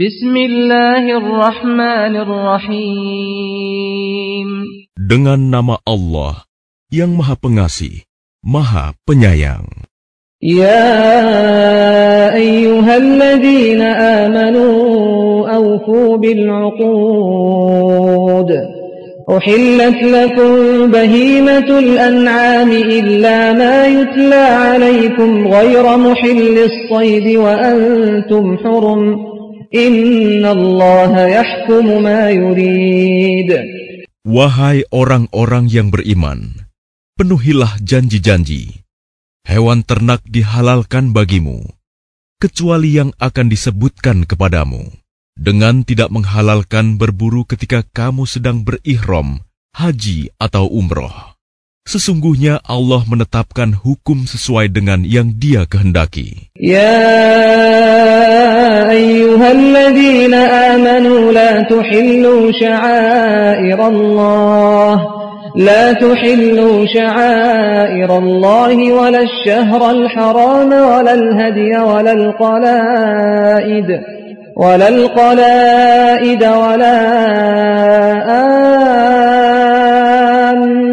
بسم الله الرحمن الرحيم. Dengan nama Allah yang Maha Pengasih, Maha Penyayang. يا أيها الذين آمنوا أوفوا بالعقود أحلت لكم بهيمة الأنعام إلا ما يتلى عليكم غير محل الصيد وأنتم حرم Wahai orang-orang yang beriman, penuhilah janji-janji. Hewan ternak dihalalkan bagimu, kecuali yang akan disebutkan kepadamu. Dengan tidak menghalalkan berburu ketika kamu sedang berihram, haji atau umroh Sesungguhnya Allah menetapkan hukum sesuai dengan yang Dia kehendaki. يا أيها الذين آمنوا لا تحلوا شعائر الله لا تحلوا شعائر الله ولا الشهر الحرام ولا الهدي ولا القلائد ولا القلائد ولا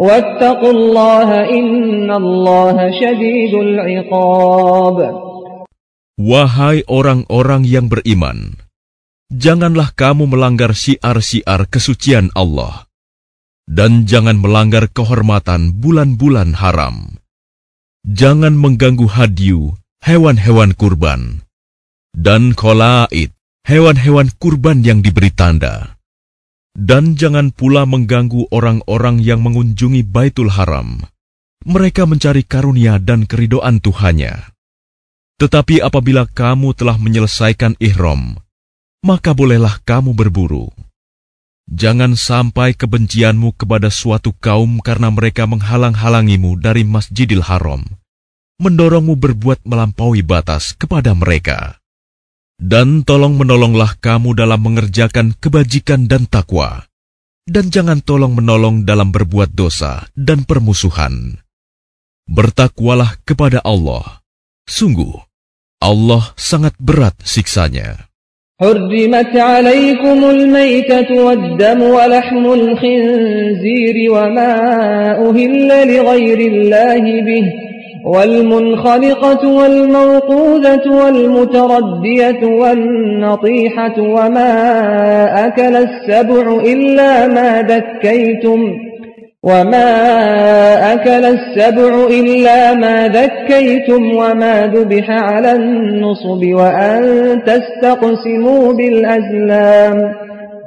واتقوا الله إن الله شديد العقاب Wahai orang-orang yang beriman, janganlah kamu melanggar syiar-syiar kesucian Allah, dan jangan melanggar kehormatan bulan-bulan haram. Jangan mengganggu hadiu, hewan-hewan kurban, dan kholaid, hewan-hewan kurban yang diberi tanda. Dan jangan pula mengganggu orang-orang yang mengunjungi Baitul Haram. Mereka mencari karunia dan keridoan Tuhannya. Tetapi apabila kamu telah menyelesaikan ihram, maka bolehlah kamu berburu. Jangan sampai kebencianmu kepada suatu kaum karena mereka menghalang-halangimu dari Masjidil Haram, mendorongmu berbuat melampaui batas kepada mereka. Dan tolong menolonglah kamu dalam mengerjakan kebajikan dan takwa, dan jangan tolong menolong dalam berbuat dosa dan permusuhan. Bertakwalah kepada Allah. Sungguh, Allah sangat berat siksanya. حرمت عليكم الميتة والدم ولحم الخنزير وما أهل لغير الله به والمنخلقة والموقوذة والمتردية والنطيحة وما أكل السبع إلا ما ذكيتم وما أكل السبع إلا ما ذكيتم وما ذبح على النصب وأن تستقسموا بالأزلام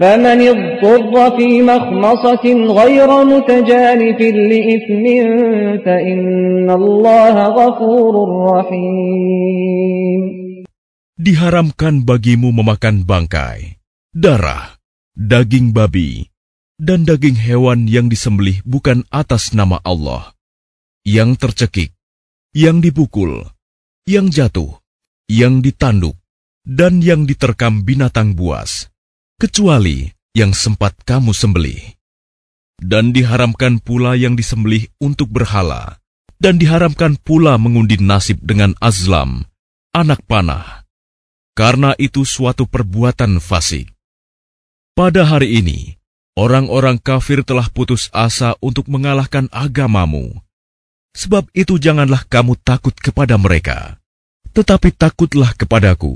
فمن اضطر في مخمصة غير متجانف لإثم فإن الله غفور رحيم Diharamkan bagimu memakan bangkai, darah, daging babi, dan daging hewan yang disembelih bukan atas nama Allah, yang tercekik, yang dipukul, yang jatuh, yang ditanduk, dan yang diterkam binatang buas, kecuali yang sempat kamu sembelih. Dan diharamkan pula yang disembelih untuk berhala, dan diharamkan pula mengundi nasib dengan azlam, anak panah, karena itu suatu perbuatan fasik. Pada hari ini, orang-orang kafir telah putus asa untuk mengalahkan agamamu. Sebab itu janganlah kamu takut kepada mereka, tetapi takutlah kepadaku.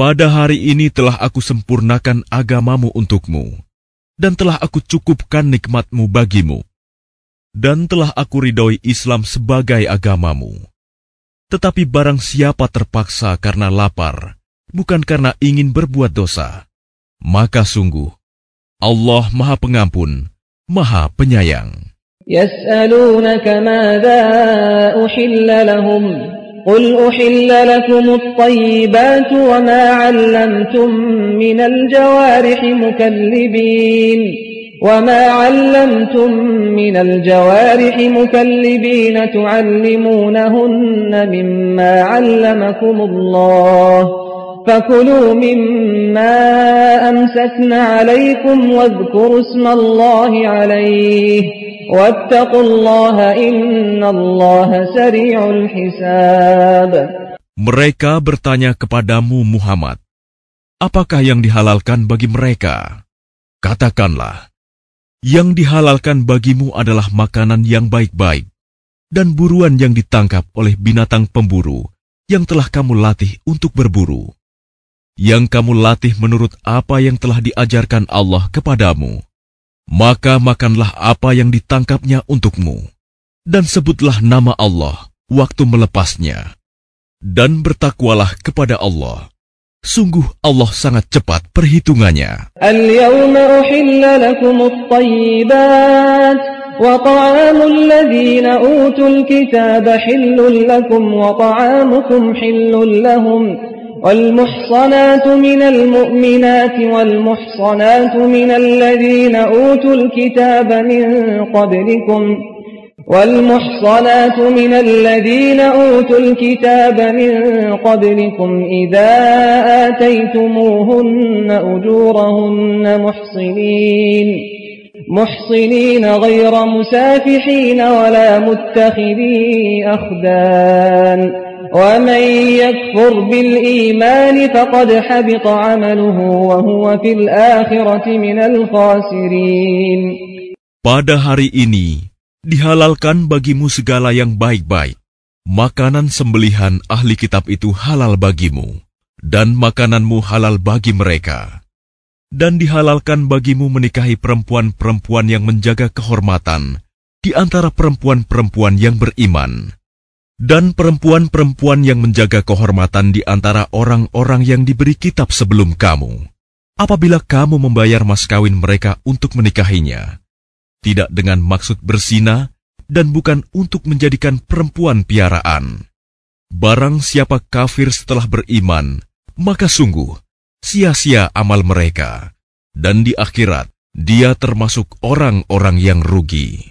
Pada hari ini telah aku sempurnakan agamamu untukmu, dan telah aku cukupkan nikmatmu bagimu. Dan telah aku ridhoi Islam sebagai agamamu. Tetapi barang siapa terpaksa karena lapar, bukan karena ingin berbuat dosa, maka sungguh Allah Maha Pengampun, Maha Penyayang. يسألونك ماذا أحل لهم قل أحل لكم الطيبات وما علمتم من الجوارح مكلبين وما علمتم من الجوارح مكلبين تعلمونهن مما علمكم الله فكلوا مما أمسكن عليكم واذكروا اسم الله عليه واتقوا الله إن الله سريع الحساب Mereka bertanya kepadamu Muhammad, apakah yang dihalalkan bagi mereka? Katakanlah, yang dihalalkan bagimu adalah makanan yang baik-baik dan buruan yang ditangkap oleh binatang pemburu yang telah kamu latih untuk berburu. Yang kamu latih menurut apa yang telah diajarkan Allah kepadamu. Maka makanlah apa yang ditangkapnya untukmu. Dan sebutlah nama Allah waktu melepasnya. Dan bertakwalah kepada Allah. Sungguh Allah sangat cepat perhitungannya. اليوم أحل لكم الطيبات وطعام الذين أوتوا الكتاب حل لكم وطعامكم حل لهم والمحصنات من المؤمنات والمحصنات من الذين أوتوا الكتاب من قبلكم والمحصنات من الذين أوتوا الكتاب من قبلكم إذا آتيتموهن أجورهن محصنين محصنين غير مسافحين ولا متخذي أخدان ومن يكفر بالإيمان فقد حبط عمله وهو في الآخرة من الخاسرين Pada hari ini, dihalalkan bagimu segala yang baik-baik. Makanan sembelihan ahli kitab itu halal bagimu, dan makananmu halal bagi mereka. Dan dihalalkan bagimu menikahi perempuan-perempuan yang menjaga kehormatan di antara perempuan-perempuan yang beriman, dan perempuan-perempuan yang menjaga kehormatan di antara orang-orang yang diberi kitab sebelum kamu. Apabila kamu membayar mas kawin mereka untuk menikahinya, tidak dengan maksud bersina dan bukan untuk menjadikan perempuan piaraan. Barang siapa kafir setelah beriman, maka sungguh sia-sia amal mereka, dan di akhirat dia termasuk orang-orang yang rugi.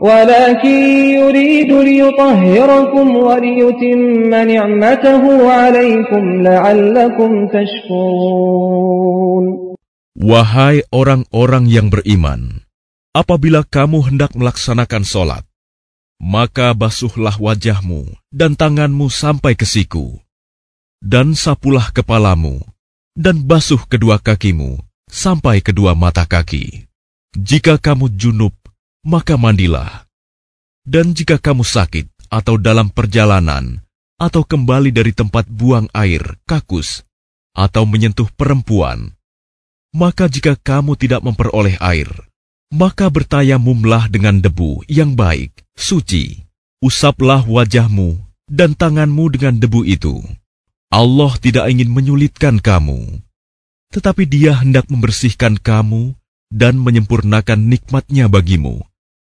ولكن يريد ليطهركم وليتم نعمته عليكم لعلكم تشكرون Wahai orang-orang yang beriman, apabila kamu hendak melaksanakan sholat, maka basuhlah wajahmu dan tanganmu sampai ke siku, dan sapulah kepalamu, dan basuh kedua kakimu sampai kedua mata kaki. Jika kamu junub, maka mandilah. Dan jika kamu sakit atau dalam perjalanan, atau kembali dari tempat buang air, kakus, atau menyentuh perempuan, maka jika kamu tidak memperoleh air, maka bertayamumlah dengan debu yang baik, suci. Usaplah wajahmu dan tanganmu dengan debu itu. Allah tidak ingin menyulitkan kamu, tetapi Dia hendak membersihkan kamu dan menyempurnakan nikmatnya bagimu,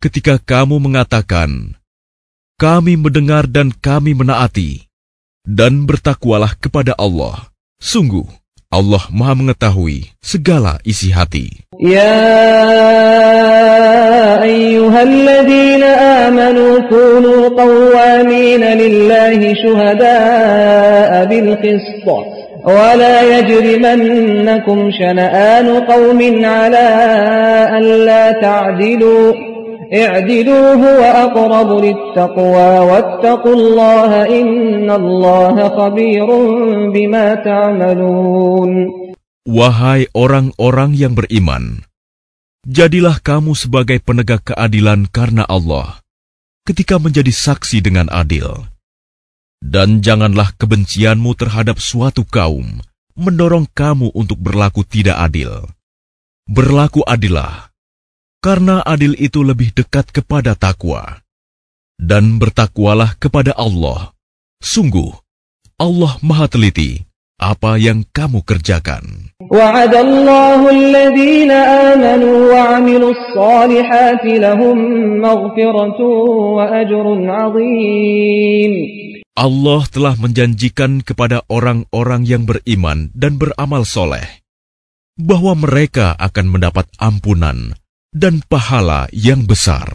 Ketika kamu mengatakan, kami mendengar dan kami menaati, dan bertakwalah kepada Allah. Sungguh, Allah Maha Mengetahui segala isi hati. Ya ayyuhalladzina amanu kunu qawwamina lillahi syuhada'a bil qist ولا يجرمنكم شنآن قوم على ألا تعدلوا اعدلوا هو أقرب للتقوى واتقوا الله إن الله خبير بما تعملون Wahai orang-orang yang beriman, jadilah kamu sebagai penegak keadilan karena Allah ketika menjadi saksi dengan adil. Dan janganlah kebencianmu terhadap suatu kaum mendorong kamu untuk berlaku tidak adil. Berlaku adillah, karena adil itu lebih dekat kepada takwa. Dan bertakwalah kepada Allah. Sungguh, Allah Maha Teliti apa yang kamu kerjakan. وعد الله الذين آمنوا وعملوا الصالحات لهم مغفرة وأجر عظيم Allah telah menjanjikan kepada orang-orang yang beriman dan beramal soleh bahwa mereka akan mendapat ampunan dan pahala yang besar.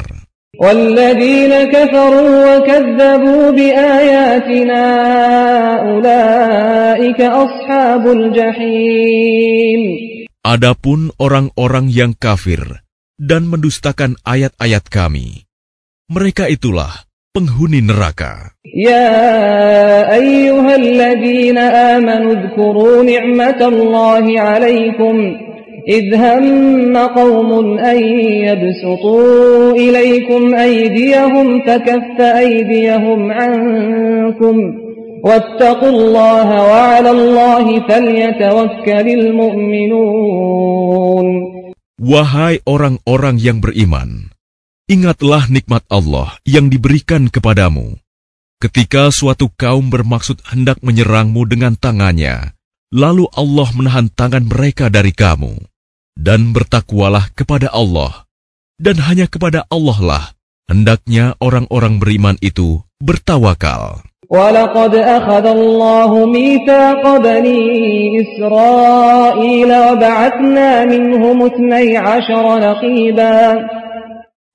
والذين كفروا وكذبوا بآياتنا أولئك أصحاب الجحيم Adapun orang-orang yang kafir dan mendustakan ayat-ayat kami, mereka itulah penghuni neraka. يا أيها الذين آمنوا اذكروا نعمة الله عليكم إذ هم قوم أن يبسطوا إليكم أيديهم فكف أيديهم عنكم واتقوا الله وعلى الله فليتوكل المؤمنون Wahai orang-orang yang beriman, ingatlah nikmat Allah yang diberikan kepadamu. Ketika suatu kaum bermaksud hendak menyerangmu dengan tangannya, lalu Allah menahan tangan mereka dari kamu. Dan bertakwalah kepada Allah, dan hanya kepada Allah lah hendaknya orang-orang beriman itu bertawakal. ولقد أخذ الله ميثاق بني إسرائيل وبعثنا منهم اثني عشر نقيبا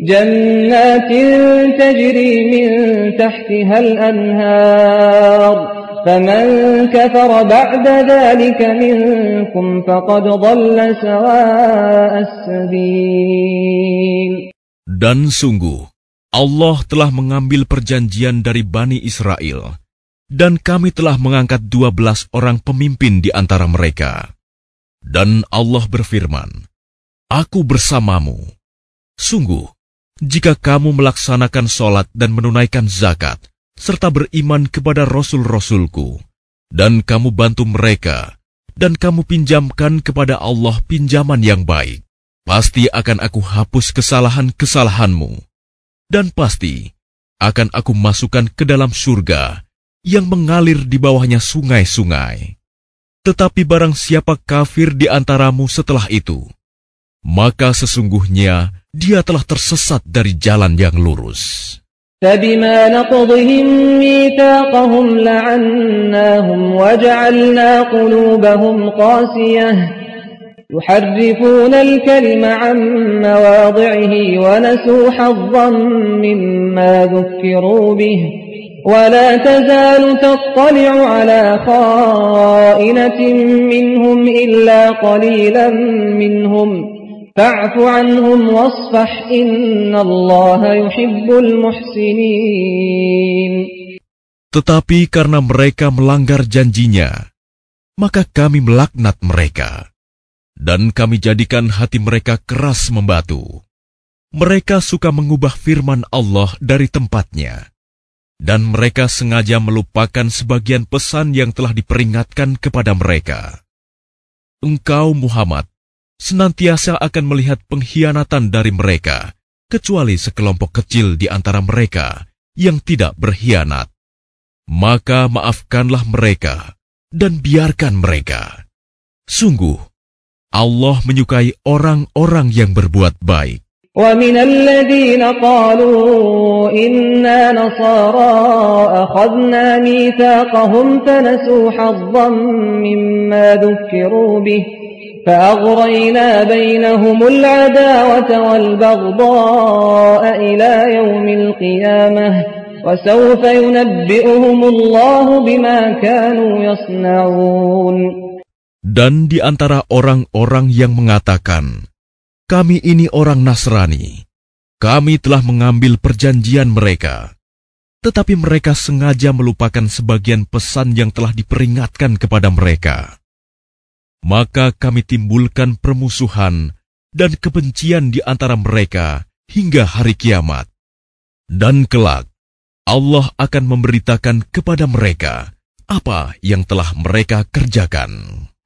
جنات تجري من تحتها الأنهار فمن كفر بعد ذلك منكم فقد ضل سواء السبيل Dan sungguh, Allah telah mengambil perjanjian dari Bani Israel, dan kami telah mengangkat dua belas orang pemimpin di antara mereka. Dan Allah berfirman, Aku bersamamu. Sungguh, jika kamu melaksanakan sholat dan menunaikan zakat, serta beriman kepada Rasul-Rasulku, dan kamu bantu mereka, dan kamu pinjamkan kepada Allah pinjaman yang baik, pasti akan aku hapus kesalahan-kesalahanmu dan pasti akan aku masukkan ke dalam surga yang mengalir di bawahnya sungai-sungai. Tetapi barang siapa kafir di antaramu setelah itu, maka sesungguhnya dia telah tersesat dari jalan yang lurus. فبما نقضهم ميثاقهم لعناهم وجعلنا قلوبهم قاسية يحرفون الكلم عن مواضعه ونسوا حظا مما ذكروا به ولا تزال تطلع على خائنة منهم إلا قليلا منهم فاعف عنهم واصفح إن الله يحب المحسنين Tetapi karena mereka melanggar janjinya, maka kami melaknat mereka. Dan kami jadikan hati mereka keras membatu. Mereka suka mengubah firman Allah dari tempatnya. Dan mereka sengaja melupakan sebagian pesan yang telah diperingatkan kepada mereka. Engkau Muhammad senantiasa akan melihat pengkhianatan dari mereka, kecuali sekelompok kecil di antara mereka yang tidak berkhianat. Maka maafkanlah mereka dan biarkan mereka. Sungguh, Allah menyukai orang-orang yang berbuat baik. ومن الذين قالوا إنا نصارى أخذنا ميثاقهم فنسوا حظا مما ذكروا به فأغرينا بينهم العداوة والبغضاء إلى يوم القيامة وسوف ينبئهم الله بما كانوا يصنعون Dan di antara orang-orang yang mengatakan, kami ini orang Nasrani, kami telah mengambil perjanjian mereka. Tetapi mereka sengaja melupakan sebagian pesan yang telah diperingatkan kepada mereka. Maka kami timbulkan permusuhan dan kebencian di antara mereka hingga hari kiamat. Dan kelak, Allah akan memberitakan kepada mereka apa yang telah mereka kerjakan.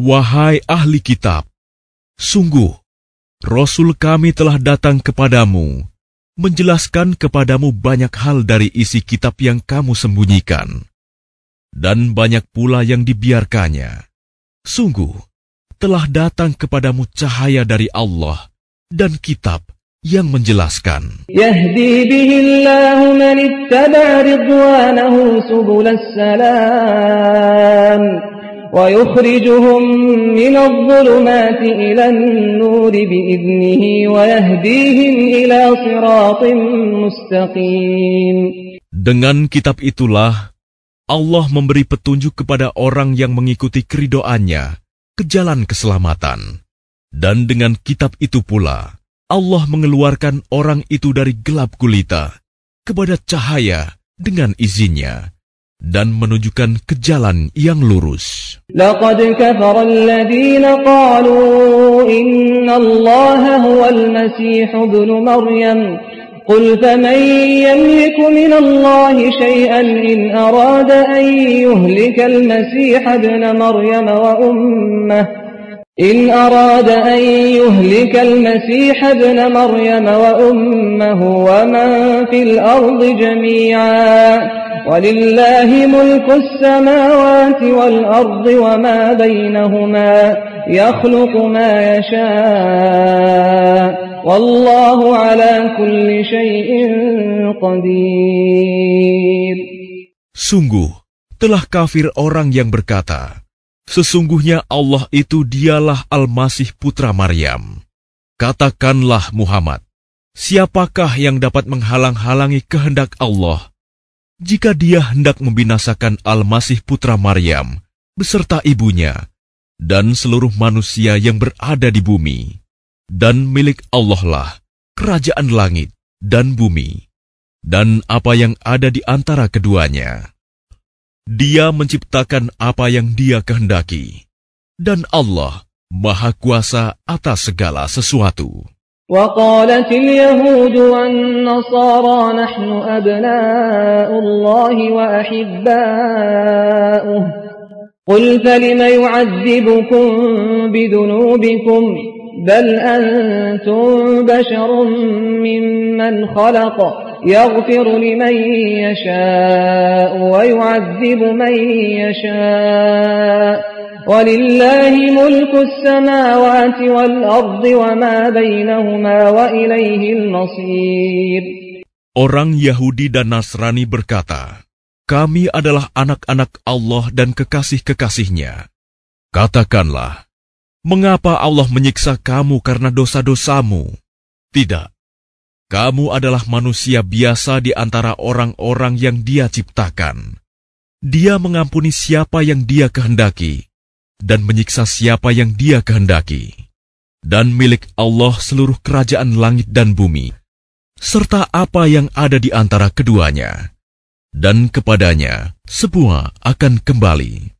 Wahai ahli kitab, sungguh Rasul kami telah datang kepadamu, menjelaskan kepadamu banyak hal dari isi kitab yang kamu sembunyikan, dan banyak pula yang dibiarkannya. Sungguh, telah datang kepadamu cahaya dari Allah dan kitab yang menjelaskan. Yahdi man ittaba ridwanahu. ويخرجهم من الظلمات إلى النور بإذنه ويهديهم إلى صراط مستقيم Dengan kitab itulah Allah memberi petunjuk kepada orang yang mengikuti keridoannya ke jalan keselamatan. Dan dengan kitab itu pula Allah mengeluarkan orang itu dari gelap gulita kepada cahaya dengan izinnya Dan menunjukkan ke jalan yang lurus. لقد كفر الذين قالوا إن الله هو المسيح ابن مريم قل فمن يملك من الله شيئا إن أراد أن يهلك المسيح ابن مريم وأمه إن أراد أن يهلك المسيح ابن مريم وأمه ومن في الأرض جميعا ولله ملك السماوات والأرض وما بينهما يخلق ما يشاء والله على كل شيء قدير. Sungguh, telah kafir orang yang berkata, Sesungguhnya Allah itu dialah Al-Masih Putra Maryam. Katakanlah Muhammad, siapakah yang dapat menghalang-halangi kehendak Allah jika dia hendak membinasakan Al-Masih Putra Maryam beserta ibunya dan seluruh manusia yang berada di bumi, dan milik Allah lah kerajaan langit dan bumi, dan apa yang ada di antara keduanya. Dia menciptakan apa yang dia kehendaki, dan Allah Maha Kuasa atas segala sesuatu. وقالت اليهود والنصارى نحن أبناء الله وأحباؤه قل فلم يعذبكم بذنوبكم بل أنتم بشر ممن خلق يغفر لمن يشاء ويعذب من يشاء ولله ملك السماوات والأرض وما بينهما وإليه المصير Orang Yahudi dan Nasrani berkata, Kami adalah anak-anak Allah dan kekasih-kekasihnya. Katakanlah, mengapa Allah menyiksa kamu karena dosa-dosamu? Tidak, kamu adalah manusia biasa di antara orang-orang yang dia ciptakan. Dia mengampuni siapa yang dia kehendaki, dan menyiksa siapa yang dia kehendaki. Dan milik Allah seluruh kerajaan langit dan bumi, serta apa yang ada di antara keduanya. Dan kepadanya semua akan kembali.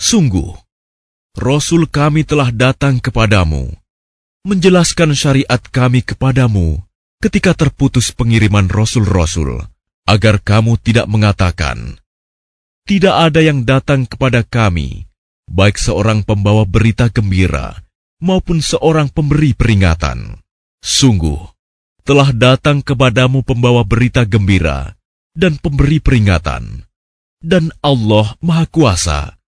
sungguh, Rasul kami telah datang kepadamu, menjelaskan syariat kami kepadamu ketika terputus pengiriman Rasul-Rasul, agar kamu tidak mengatakan, Tidak ada yang datang kepada kami, baik seorang pembawa berita gembira maupun seorang pemberi peringatan. Sungguh, telah datang kepadamu pembawa berita gembira dan pemberi peringatan, dan Allah Maha Kuasa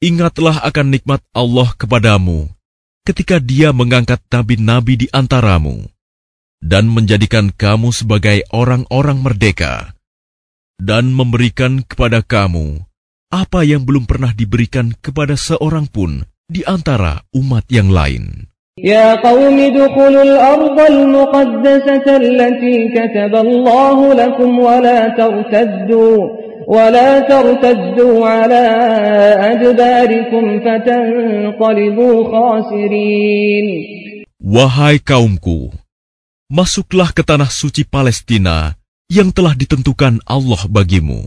ingatlah akan nikmat Allah kepadamu ketika dia mengangkat nabi-nabi di antaramu dan menjadikan kamu sebagai orang-orang merdeka dan memberikan kepada kamu apa yang belum pernah diberikan kepada seorang pun di antara umat yang lain. يا قوم ادخلوا الأرض المقدسة التي كتب الله لكم ولا ترتدوا ولا ترتدوا على أدباركم فتنقلبوا خاسرين Wahai kaumku, masuklah ke tanah suci Palestina yang telah ditentukan Allah bagimu,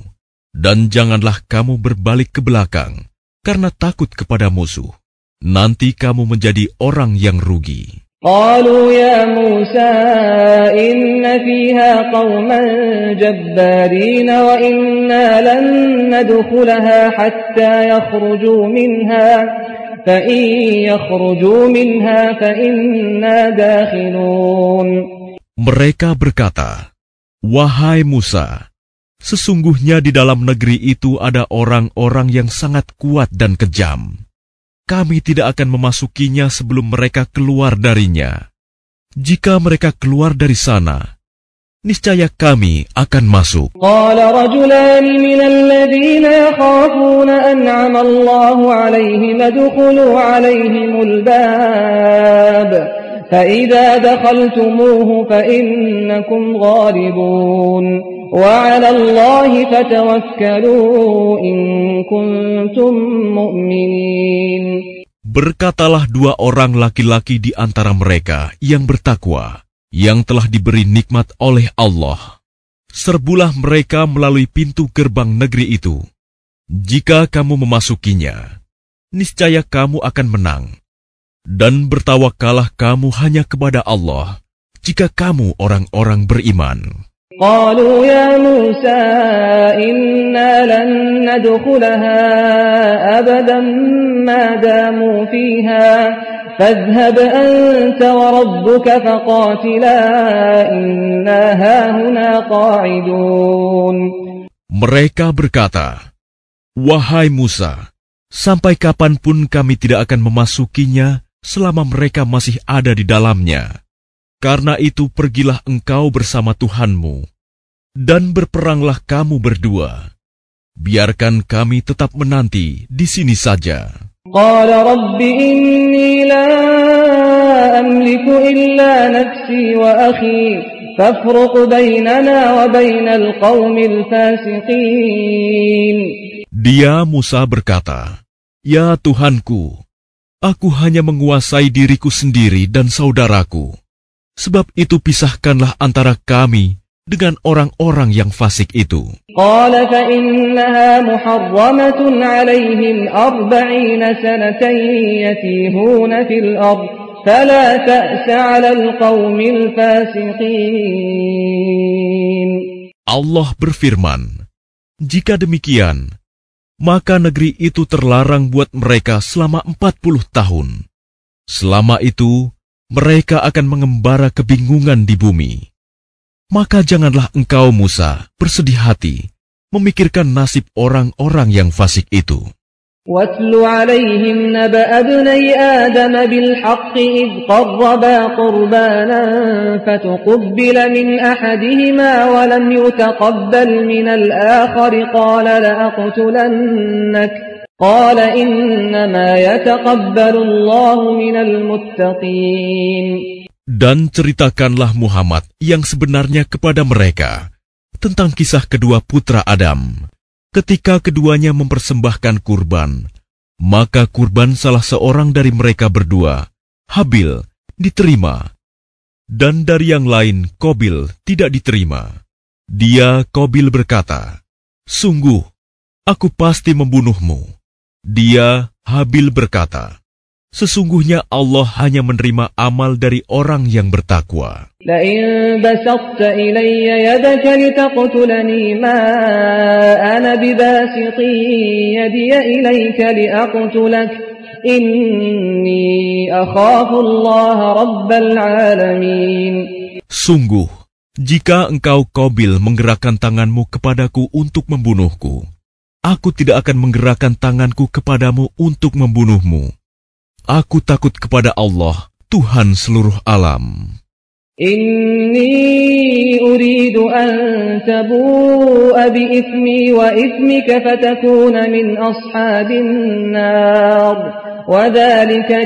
dan janganlah kamu berbalik ke belakang karena takut kepada musuh. Nanti kamu menjadi orang yang rugi. قالوا يا موسى إن فيها قوما جبارين وإنا لن ندخلها حتى يخرجوا منها فإن يخرجوا منها فإنا داخلون Mereka berkata, Wahai Musa, sesungguhnya di dalam negeri itu ada orang-orang yang sangat kuat dan kejam. Kami tidak akan memasukinya sebelum mereka keluar darinya. Jika mereka keluar dari sana, niscaya kami akan masuk. قال رجلان من الذين يخافون أنعم الله عليهم ادخلوا عليهم الباب فإذا دخلتموه فإنكم غالبون وعلى الله فتوكلوا إن كنتم مؤمنين Berkatalah dua orang laki-laki di antara mereka yang bertakwa, yang telah diberi nikmat oleh Allah. Serbulah mereka melalui pintu gerbang negeri itu. Jika kamu memasukinya, niscaya kamu akan menang. Dan bertawakalah kamu hanya kepada Allah, jika kamu orang-orang beriman. قالوا يا موسى إنا لن ندخلها أبدا ما داموا فيها فاذهب أنت وربك فقاتلا إنا هاهنا قاعدون Mereka berkata, Wahai Musa, sampai kapanpun kami tidak akan memasukinya selama mereka masih ada di dalamnya. Karena itu pergilah engkau bersama Tuhanmu, dan berperanglah kamu berdua. Biarkan kami tetap menanti di sini saja. Dia Musa berkata, Ya Tuhanku, aku hanya menguasai diriku sendiri dan saudaraku. Sebab itu pisahkanlah antara kami dengan orang-orang yang fasik itu. Allah berfirman, Jika demikian, maka negeri itu terlarang buat mereka selama 40 tahun. Selama itu, mereka akan mengembara kebingungan di bumi. Maka janganlah engkau Musa bersedih hati memikirkan nasib orang-orang yang fasik itu. واتل عليهم نبأ ابني آدم بالحق إذ قربا قربانا فتقبل من أحدهما ولم يتقبل من الآخر قال لأقتلنك قال إنما يتقبل الله من المتقين Dan ceritakanlah Muhammad yang sebenarnya kepada mereka tentang kisah kedua putra Adam. Ketika keduanya mempersembahkan kurban, maka kurban salah seorang dari mereka berdua, Habil, diterima. Dan dari yang lain, Kobil, tidak diterima. Dia, Kobil berkata, Sungguh, aku pasti membunuhmu. dia, Habil berkata, Sesungguhnya Allah hanya menerima amal dari orang yang bertakwa. Sungguh, jika engkau kobil menggerakkan tanganmu kepadaku untuk membunuhku, Aku tidak akan menggerakkan tanganku kepadamu untuk membunuhmu. Aku takut kepada Allah, Tuhan seluruh alam. Inni uridu an tabu'a bi wa ithmika fatakuna min ashabin nar wa dhalika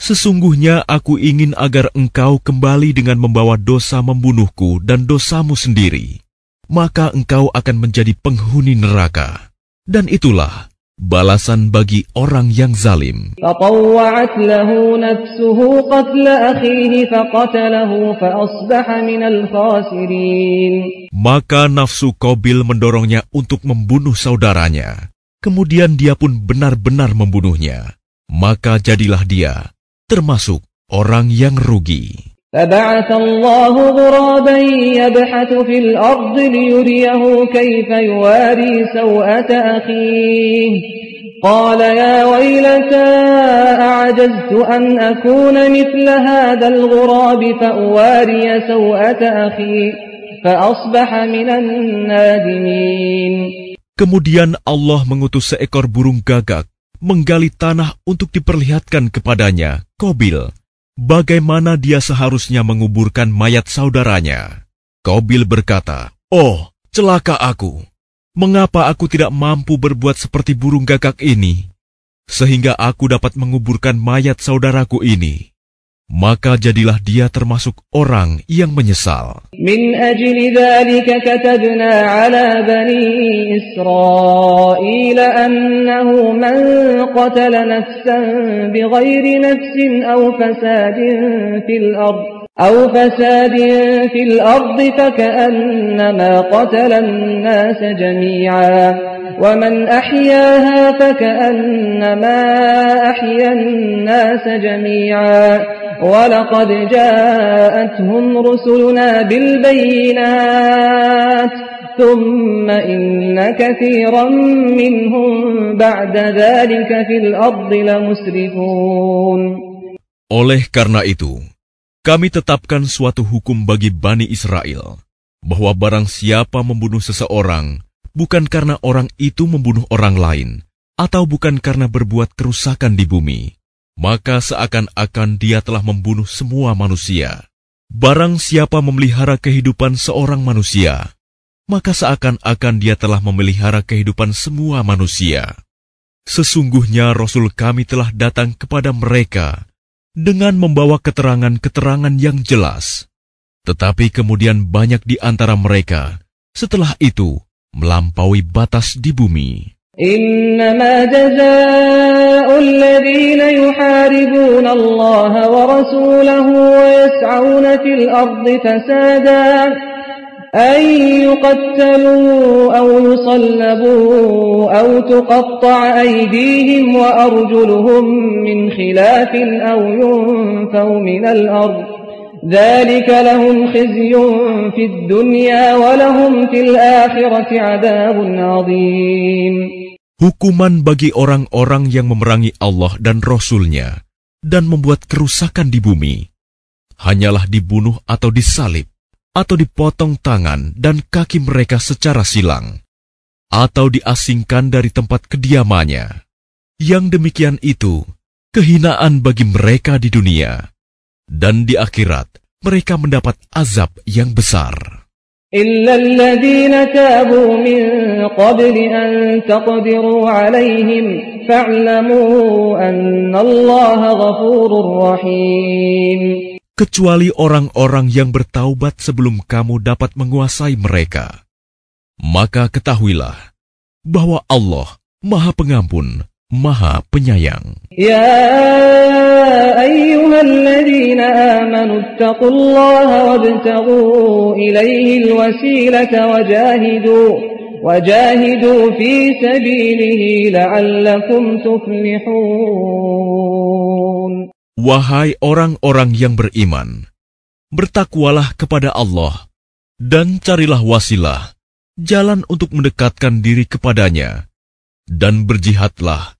Sesungguhnya aku ingin agar engkau kembali dengan membawa dosa membunuhku dan dosamu sendiri maka engkau akan menjadi penghuni neraka. Dan itulah balasan bagi orang yang zalim. Maka nafsu Kobil mendorongnya untuk membunuh saudaranya. Kemudian dia pun benar-benar membunuhnya. Maka jadilah dia termasuk orang yang rugi. فبعث الله غرابا يبحث في الأرض ليريه كيف يواري سوءة أخيه. قال يا ويلتى أعجزت أن أكون مثل هذا الغراب فأواري سوءة أخي فأصبح من النادمين. Kemudian Allah mengutus seekor burung gagak menggali tanah untuk diperlihatkan kepadanya, Kobil, bagaimana dia seharusnya menguburkan mayat saudaranya. Kobil berkata, Oh, celaka aku. Mengapa aku tidak mampu berbuat seperti burung gagak ini? Sehingga aku dapat menguburkan mayat saudaraku ini Maka jadilah dia termasuk orang yang menyesal. من أجل ذلك كتبنا على بني إسرائيل أنه من قتل نفسا بغير نفس أو فساد في الأرض أو فساد في الأرض فكأنما قتل الناس جميعا ومن أحياها فكأنما أحيا الناس جميعا ولقد جاءتهم رسلنا بالبينات ثم إن كثيرا منهم بعد ذلك في الأرض لمسرفون Oleh karena itu, kami tetapkan suatu hukum bagi Bani Israel, bahwa barang siapa membunuh seseorang, bukan karena orang itu membunuh orang lain, atau bukan karena berbuat kerusakan di bumi, maka seakan-akan dia telah membunuh semua manusia. Barang siapa memelihara kehidupan seorang manusia, maka seakan-akan dia telah memelihara kehidupan semua manusia. Sesungguhnya Rasul kami telah datang kepada mereka dengan membawa keterangan-keterangan yang jelas. Tetapi kemudian banyak di antara mereka setelah itu melampaui batas di bumi. إنما جزاء الذين يحاربون الله ورسوله ويسعون في الأرض فسادا أن يقتلوا أو يصلبوا أو تقطع أيديهم وأرجلهم من خلاف أو ينفوا من الأرض ذلك لهم خزي في الدنيا ولهم في الآخرة عذاب عظيم Hukuman bagi orang-orang yang memerangi Allah dan Rasul-Nya dan membuat kerusakan di bumi, hanyalah dibunuh atau disalib, atau dipotong tangan dan kaki mereka secara silang, atau diasingkan dari tempat kediamannya. Yang demikian itu, kehinaan bagi mereka di dunia, dan di akhirat mereka mendapat azab yang besar. إلا الذين تابوا من قبل أن تقدروا عليهم فاعلموا أن الله غفور رحيم Kecuali orang-orang yang bertaubat sebelum kamu dapat menguasai mereka. Maka ketahuilah bahwa Allah Maha Pengampun, Maha Penyayang. Ya ayyuhalladzina amanu taqullaha wabtaghu ilaihi alwasilata wajahidu wajahidu fi sabilihi la'allakum tuflihun. Wahai orang-orang yang beriman, bertakwalah kepada Allah dan carilah wasilah, jalan untuk mendekatkan diri kepadanya, dan berjihadlah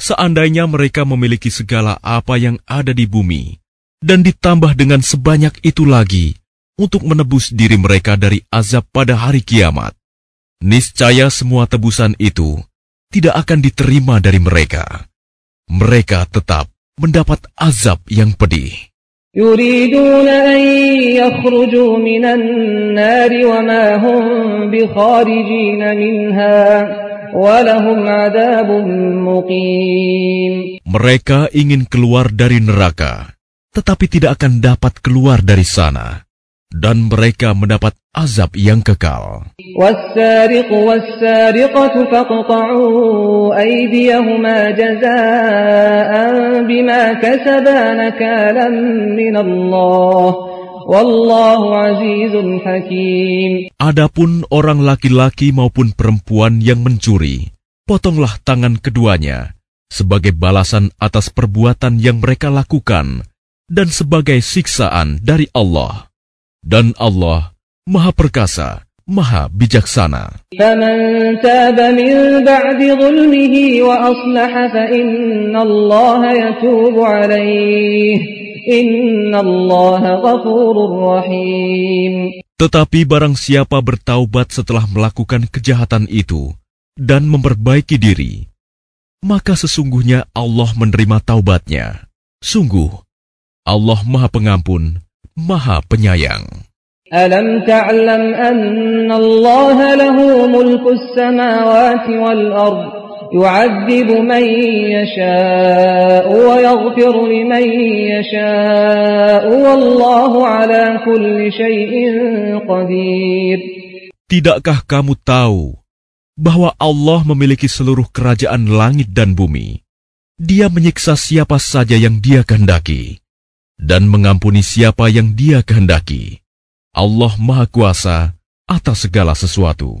seandainya mereka memiliki segala apa yang ada di bumi, dan ditambah dengan sebanyak itu lagi untuk menebus diri mereka dari azab pada hari kiamat. Niscaya semua tebusan itu tidak akan diterima dari mereka. Mereka tetap mendapat azab yang pedih. يريدون أن يخرجوا من النار وما هم بخارجين منها ولهم عذاب مقيم Mereka ingin keluar dari neraka, tetapi tidak akan dapat keluar dari sana, dan mereka mendapat azab yang kekal. Adapun orang laki-laki maupun perempuan yang mencuri, potonglah tangan keduanya sebagai balasan atas perbuatan yang mereka lakukan dan sebagai siksaan dari Allah. Dan Allah Maha Perkasa, Maha Bijaksana. فمن تاب من بعد ظلمه وأصلح فإن الله يتوب عليه إن الله غفور رحيم Tetapi barang siapa bertaubat setelah melakukan kejahatan itu dan memperbaiki diri, maka sesungguhnya Allah menerima taubatnya. Sungguh, Allah Maha Pengampun, Maha Penyayang. ألم تعلم أن الله له ملك السماوات والأرض يعذب من يشاء ويغفر لمن يشاء والله على كل شيء قدير Tidakkah kamu tahu bahwa Allah memiliki seluruh kerajaan langit dan bumi. Dia menyiksa siapa saja yang dia kehendaki, dan mengampuni siapa yang dia kehendaki. Allah Maha Kuasa atas segala sesuatu.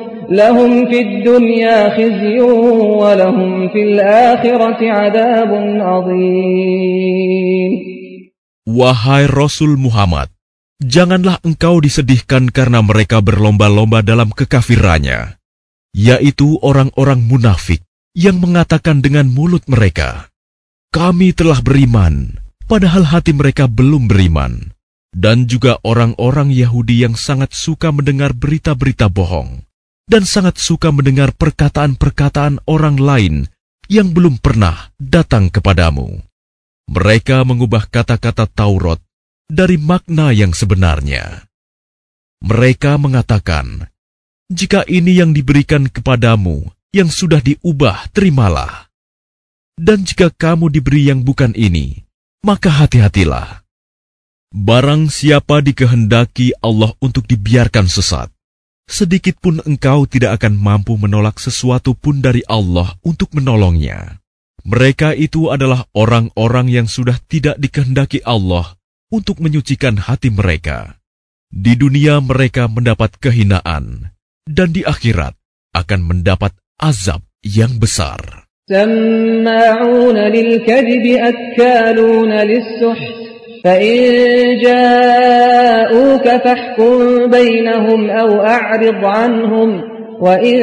لهم في الدنيا خزي ولهم في الآخرة عذاب عظيم Wahai Rasul Muhammad, janganlah engkau disedihkan karena mereka berlomba-lomba dalam kekafirannya, yaitu orang-orang munafik yang mengatakan dengan mulut mereka, "Kami telah beriman," padahal hati mereka belum beriman, dan juga orang-orang Yahudi yang sangat suka mendengar berita-berita bohong dan sangat suka mendengar perkataan-perkataan orang lain yang belum pernah datang kepadamu. Mereka mengubah kata-kata Taurat dari makna yang sebenarnya. Mereka mengatakan, "Jika ini yang diberikan kepadamu, yang sudah diubah, terimalah. Dan jika kamu diberi yang bukan ini, maka hati-hatilah. Barang siapa dikehendaki Allah untuk dibiarkan sesat, sedikit pun engkau tidak akan mampu menolak sesuatu pun dari Allah untuk menolongnya. Mereka itu adalah orang-orang yang sudah tidak dikehendaki Allah untuk menyucikan hati mereka. Di dunia mereka mendapat kehinaan, dan di akhirat akan mendapat azab yang besar. فإن جاءوك فاحكم بينهم أو أعرض عنهم وإن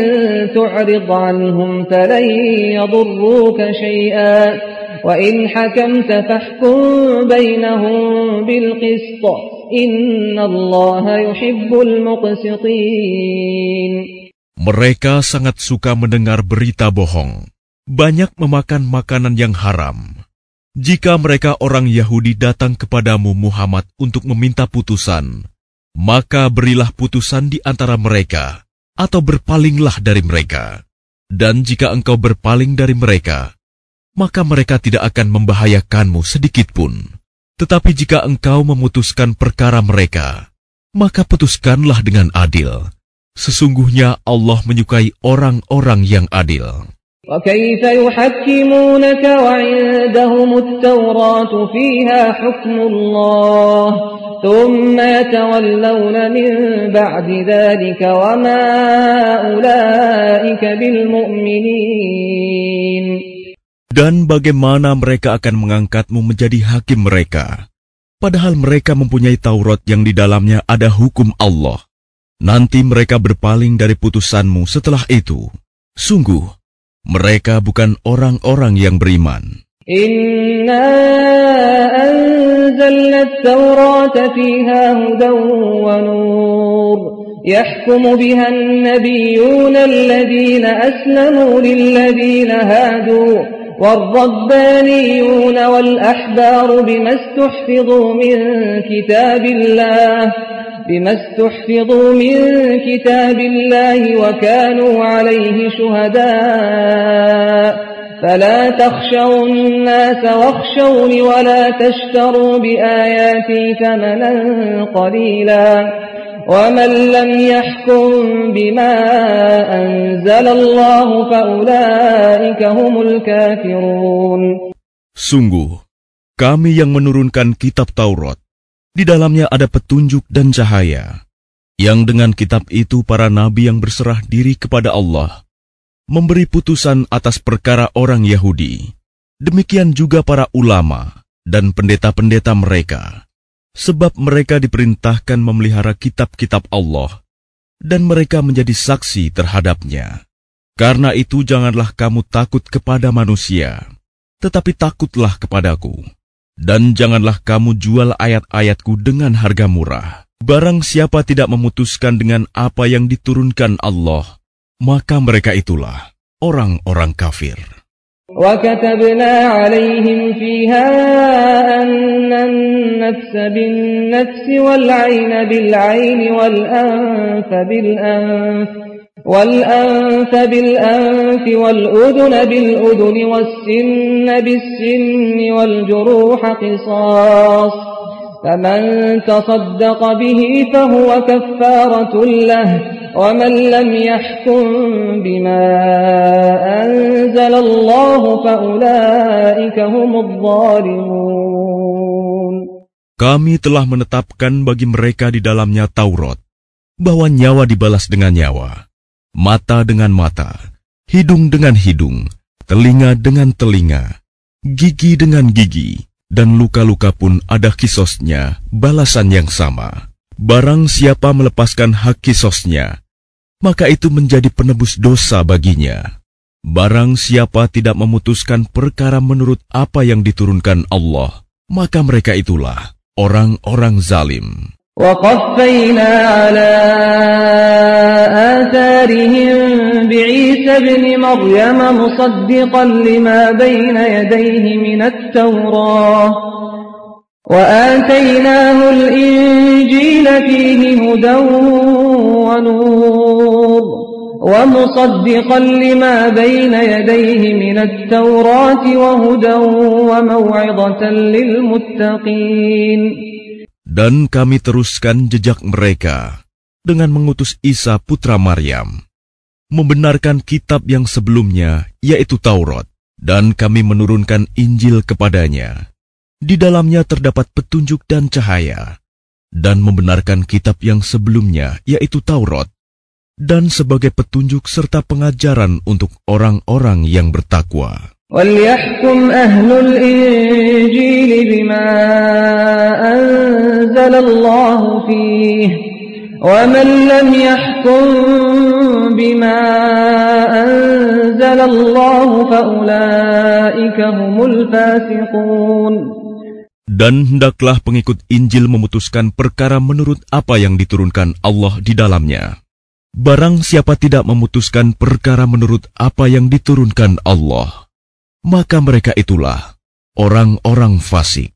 تعرض عنهم فلن يضروك شيئا وإن حكمت فاحكم بينهم بالقسط إن الله يحب المقسطين Mereka sangat suka mendengar berita bohong, banyak memakan makanan yang haram. Jika mereka orang Yahudi datang kepadamu Muhammad untuk meminta putusan, maka berilah putusan di antara mereka, atau berpalinglah dari mereka. Dan jika engkau berpaling dari mereka, maka mereka tidak akan membahayakanmu sedikit pun. Tetapi jika engkau memutuskan perkara mereka, maka putuskanlah dengan adil. Sesungguhnya Allah menyukai orang-orang yang adil. وكيف يحكمونك وعندهم التوراة فيها حكم الله ثم يتولون من بعد ذلك وما أولئك بالمؤمنين Dan bagaimana mereka akan mengangkatmu menjadi hakim mereka, padahal mereka mempunyai Taurat yang di dalamnya ada hukum Allah. Nanti mereka berpaling dari putusanmu setelah itu. Sungguh, mereka bukan orang-orang yang beriman. إنا أنزلنا التوراة فيها هدى ونور يحكم بها النبيون الذين أسلموا للذين هادوا والربانيون والأحبار بما استحفظوا من كتاب الله بما استحفظوا من كتاب الله وكانوا عليه شهداء. فلا تخشوا الناس واخشوني ولا تشتروا بآياتي ثمنا قليلا. ومن لم يحكم بما أنزل الله فأولئك هم الكافرون. Sungguh, kami yang menurunkan kitab Taurat, di dalamnya ada petunjuk dan cahaya, yang dengan kitab itu para nabi yang berserah diri kepada Allah, memberi putusan atas perkara orang Yahudi, Demikian juga para ulama dan pendeta-pendeta mereka, sebab mereka diperintahkan memelihara kitab-kitab Allah dan mereka menjadi saksi terhadapnya. Karena itu janganlah kamu takut kepada manusia, tetapi takutlah kepadaku. Dan janganlah kamu jual ayat-ayatku dengan harga murah. Barang siapa tidak memutuskan dengan apa yang diturunkan Allah, maka mereka itulah orang-orang kafir. وكتبنا عليهم فيها أن النفس بالنفس والعين بالعين والأنف بالأنف والأنف بالأنف والأذن بالأذن والسن بالسن والجروح قصاص فمن تصدق به فهو كفارة له ومن لم يحكم بما أنزل الله فأولئك هم الظالمون. Kami telah menetapkan bagi mereka di dalamnya Taurat bahwa nyawa dibalas dengan nyawa, mata dengan mata, hidung dengan hidung, telinga dengan telinga, gigi dengan gigi, dan luka-luka pun ada kisosnya, balasan yang sama. Barang siapa melepaskan hak kisosnya, maka itu menjadi penebus dosa baginya. Barang siapa tidak memutuskan perkara menurut apa yang diturunkan Allah, maka mereka itulah orang-orang zalim. آثارهم بعيسى ابن مريم مصدقا لما بين يديه من التوراة. وآتيناه الإنجيل فيه هدى ونور. ومصدقا لما بين يديه من التوراة وهدى وموعظة للمتقين. Dan kami teruskan jejak mereka. dengan mengutus Isa putra Maryam, membenarkan kitab yang sebelumnya, yaitu Taurat, dan kami menurunkan Injil kepadanya. Di dalamnya terdapat petunjuk dan cahaya, dan membenarkan kitab yang sebelumnya, yaitu Taurat, dan sebagai petunjuk serta pengajaran untuk orang-orang yang bertakwa. وليحكم أهل الإنجيل بما أنزل الله فيه ومن لم يحكم بما أنزل الله فأولئك هم الفاسقون Dan hendaklah pengikut Injil memutuskan perkara menurut apa yang diturunkan Allah di dalamnya. Barang siapa tidak memutuskan perkara menurut apa yang diturunkan Allah, maka mereka itulah orang-orang fasik.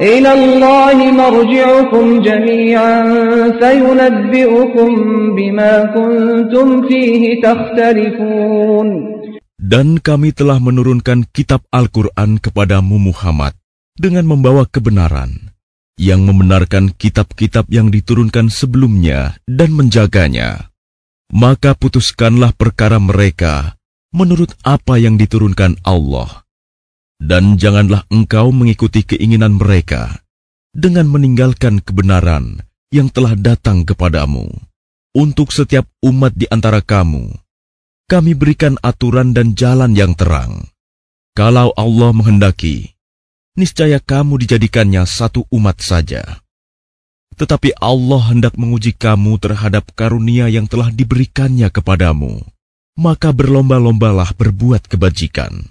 إلى الله مرجعكم جميعا فينبئكم بما كنتم فيه تختلفون Dan kami telah menurunkan kitab Al-Quran kepadamu Muhammad dengan membawa kebenaran, yang membenarkan kitab-kitab yang diturunkan sebelumnya dan menjaganya. Maka putuskanlah perkara mereka menurut apa yang diturunkan Allah. Dan janganlah engkau mengikuti keinginan mereka dengan meninggalkan kebenaran yang telah datang kepadamu. Untuk setiap umat di antara kamu, kami berikan aturan dan jalan yang terang. Kalau Allah menghendaki, niscaya kamu dijadikannya satu umat saja. Tetapi Allah hendak menguji kamu terhadap karunia yang telah diberikannya kepadamu. Maka berlomba-lombalah berbuat kebajikan.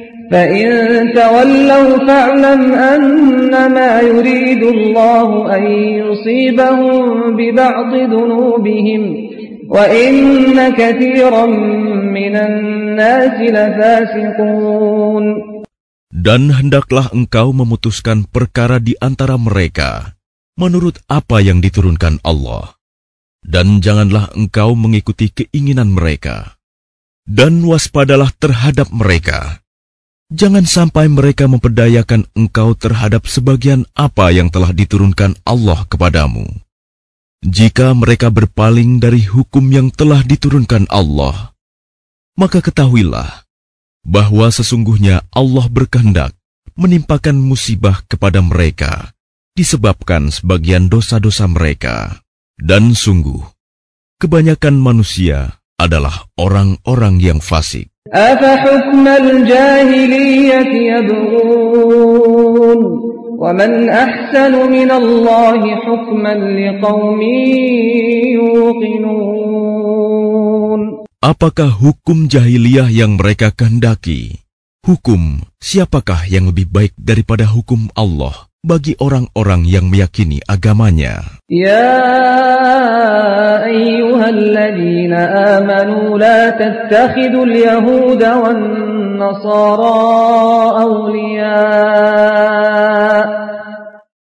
فإن تولوا فاعلم أنما يريد الله أن يصيبهم ببعض ذنوبهم وإن كثيرا من الناس لفاسقون Dan hendaklah engkau memutuskan perkara di antara mereka menurut apa yang diturunkan Allah. Dan janganlah engkau mengikuti keinginan mereka. Dan waspadalah terhadap mereka. Jangan sampai mereka memperdayakan engkau terhadap sebagian apa yang telah diturunkan Allah kepadamu. Jika mereka berpaling dari hukum yang telah diturunkan Allah, maka ketahuilah bahwa sesungguhnya Allah berkehendak menimpakan musibah kepada mereka disebabkan sebagian dosa-dosa mereka. Dan sungguh, kebanyakan manusia adalah orang-orang yang fasik. أفحكم الجاهلية يبغون ومن أحسن من الله حكما لقوم يوقنون Apakah hukum jahiliyah yang mereka kehendaki? Hukum siapakah yang lebih baik daripada hukum Allah bagi orang-orang yang meyakini agamanya. Ya ayyuhalladzina amanu la tattakhidul yahuda wan nasara awliya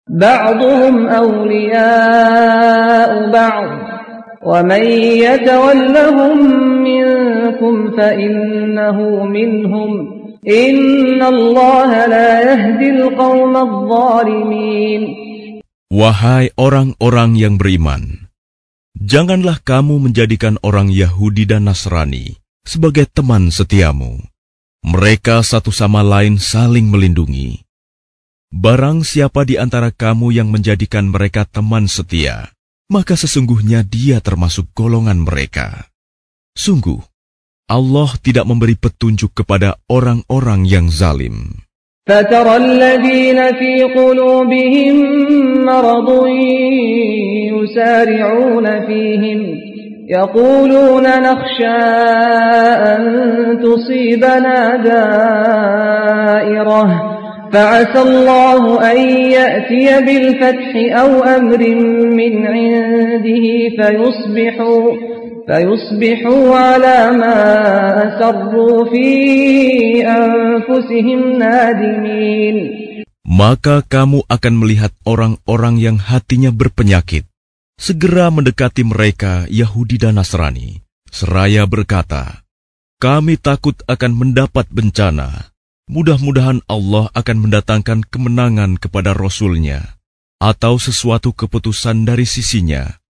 ba'duhum awliya ba'd ومن يتولهم منكم فإنه منهم Wahai orang-orang yang beriman, janganlah kamu menjadikan orang Yahudi dan Nasrani sebagai teman setiamu. Mereka satu sama lain saling melindungi. Barang siapa di antara kamu yang menjadikan mereka teman setia, maka sesungguhnya dia termasuk golongan mereka. Sungguh, Allah tidak memberi petunjuk kepada orang-orang yang zalim. فترى الذين في قلوبهم مرض يسارعون فيهم يقولون نخشى أن تصيبنا دائرة فعسى الله أن يأتي بالفتح أو أمر من عنده فيصبحوا فيصبحوا على ما أسروا في أنفسهم نادمين Maka kamu akan melihat orang-orang yang hatinya berpenyakit, segera mendekati mereka Yahudi dan Nasrani, seraya berkata, Kami takut akan mendapat bencana. Mudah-mudahan Allah akan mendatangkan kemenangan kepada Rasul-Nya, atau sesuatu keputusan dari sisinya,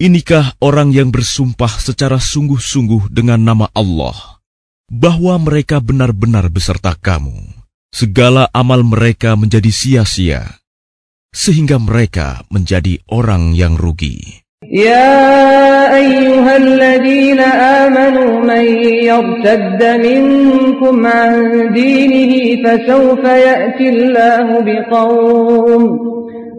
Inikah orang yang bersumpah secara sungguh-sungguh dengan nama Allah, bahwa mereka benar-benar beserta kamu. Segala amal mereka menjadi sia-sia, sehingga mereka menjadi orang yang rugi. يا أيها الذين آمنوا من يرتد منكم عن دينه فسوف يأتي الله بقوم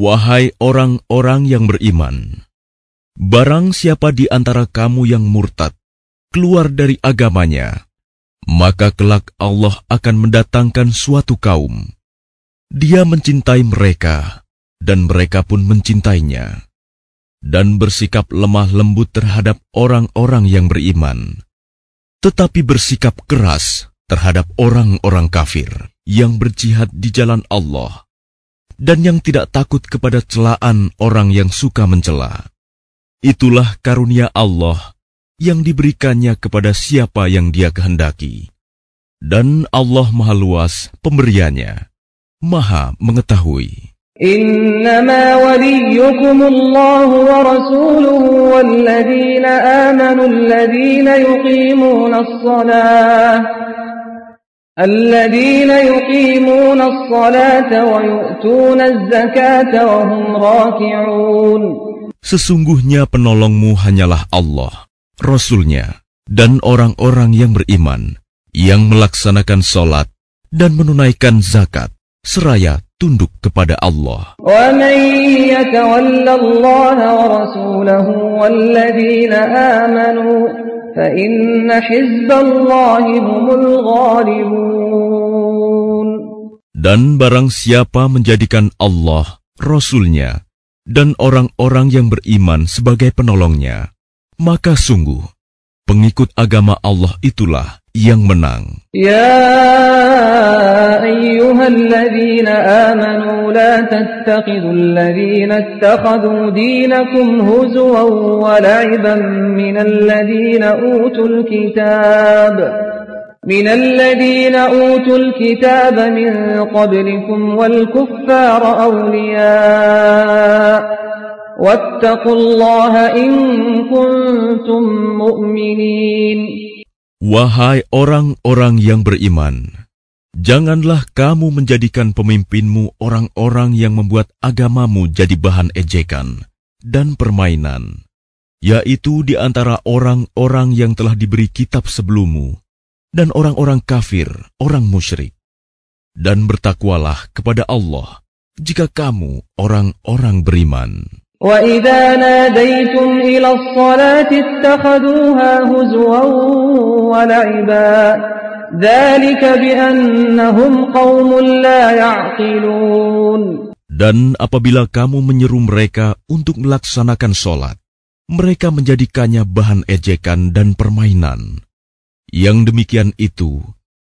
Wahai orang-orang yang beriman, barang siapa di antara kamu yang murtad keluar dari agamanya, maka kelak Allah akan mendatangkan suatu kaum. Dia mencintai mereka, dan mereka pun mencintainya, dan bersikap lemah lembut terhadap orang-orang yang beriman, tetapi bersikap keras terhadap orang-orang kafir yang berjihad di jalan Allah dan yang tidak takut kepada celaan orang yang suka mencela. Itulah karunia Allah yang diberikannya kepada siapa yang dia kehendaki. Dan Allah Maha Luas pemberiannya, Maha mengetahui. إنما وليكم الله ورسوله والذين آمنوا الذين يقيمون الصلاة الذين يقيمون الصلاة ويؤتون الزكاة وهم راكعون Sesungguhnya penolongmu hanyalah Allah, Rasulnya, dan orang-orang yang beriman, yang melaksanakan sholat dan menunaikan zakat, seraya tunduk kepada Allah. ومن dan barang siapa menjadikan Allah, Rasulnya, dan orang-orang yang beriman sebagai penolongnya, maka sungguh, pengikut agama Allah itulah yang menang. Ya ayyuhalladzina amanu la tattakhidul ladzina ittakhadhu dinakum huzwan wa la'iban minal ladzina utul kitab من الذين أوتوا الكتاب من قبلكم والكفار أولياء واتقوا الله إن كنتم مؤمنين Wahai orang-orang yang beriman, janganlah kamu menjadikan pemimpinmu orang-orang yang membuat agamamu jadi bahan ejekan dan permainan, yaitu di antara orang-orang yang telah diberi kitab sebelummu dan orang-orang kafir, orang musyrik. Dan bertakwalah kepada Allah jika kamu orang-orang beriman. وإذا ناديتم إلى الصلاة اتخذوها هزوا ولعبا ذلك بأنهم قوم لا يعقلون Dan apabila kamu menyeru mereka untuk melaksanakan sholat, mereka menjadikannya bahan ejekan dan permainan. Yang demikian itu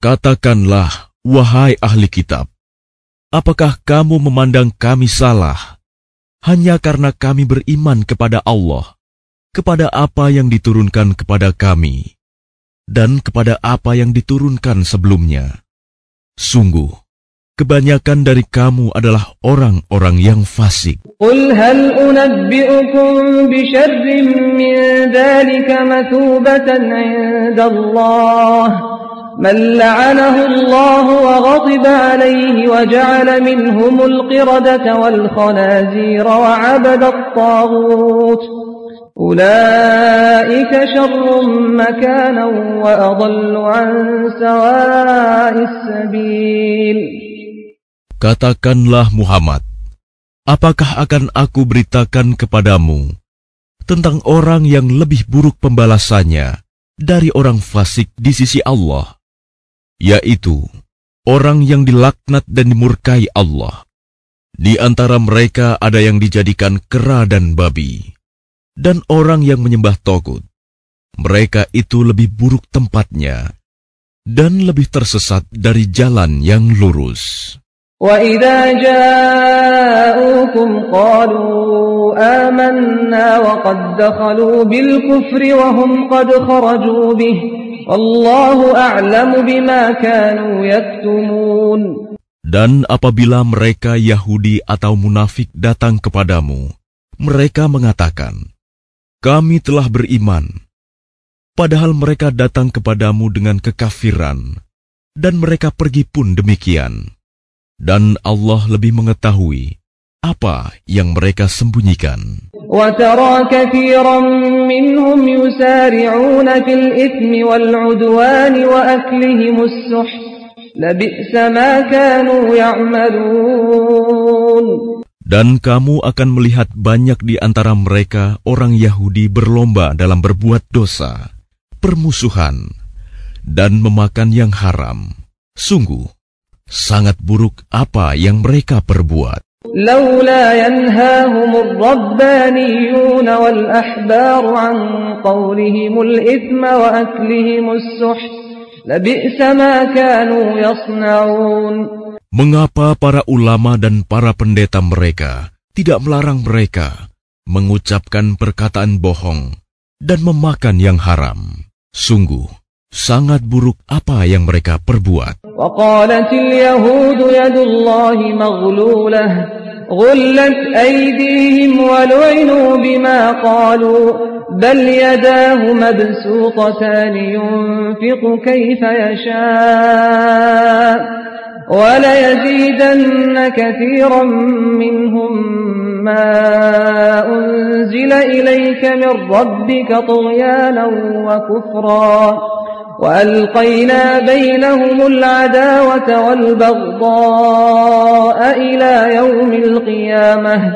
Katakanlah, wahai ahli kitab, apakah kamu memandang kami salah hanya karena kami beriman kepada Allah, kepada apa yang diturunkan kepada kami, dan kepada apa yang diturunkan sebelumnya? Sungguh, kebanyakan dari kamu adalah orang-orang yang fasik. Qul hal unabbi'ukum bi syarrin min dhalika matubatan 'inda Allah man la'anahu Allah wa ghadiba alayhi wa ja'ala minhum al-qiradata wal khanazira wa 'abada at-taghut أولئك makanan wa adallu 'an سواء السبيل Katakanlah Muhammad, apakah akan aku beritakan kepadamu tentang orang yang lebih buruk pembalasannya dari orang fasik di sisi Allah, yaitu orang yang dilaknat dan dimurkai Allah. Di antara mereka ada yang dijadikan kera dan babi, dan orang yang menyembah togut. Mereka itu lebih buruk tempatnya, dan lebih tersesat dari jalan yang lurus. وإذا جاءوكم قالوا آمنا وقد دخلوا بالكفر وهم قد خرجوا به والله أعلم بما كانوا يكتمون Dan apabila mereka Yahudi atau munafik datang kepadamu, mereka mengatakan, "Kami telah beriman," padahal mereka datang kepadamu dengan kekafiran, dan mereka pergi pun demikian. Dan Allah lebih mengetahui apa yang mereka sembunyikan. وترى كثيرا منهم يسارعون في الإثم والعدوان وأكلهم السحت لبئس ما كانوا يعملون Dan kamu akan melihat banyak di antara mereka orang Yahudi berlomba dalam berbuat dosa, permusuhan, dan memakan yang haram. Sungguh, sangat buruk apa yang mereka perbuat. لولا ينهاهم الربانيون والأحبار عن قولهم الإثم وأكلهم السحت لبئس ما كانوا يصنعون Mengapa para ulama dan para pendeta mereka tidak melarang mereka mengucapkan perkataan bohong dan memakan yang haram? Sungguh, sangat buruk apa yang mereka perbuat. وقالت اليهود يد الله مغلولة غلت أيديهم ولعنوا بما قالوا بل يداه مبسوطتان ينفق كيف يشاء وليزيدن كثيرا منهم ما أنزل إليك من ربك طغيانا وكفرا وألقينا بينهم العداوة والبغضاء إلى يوم القيامة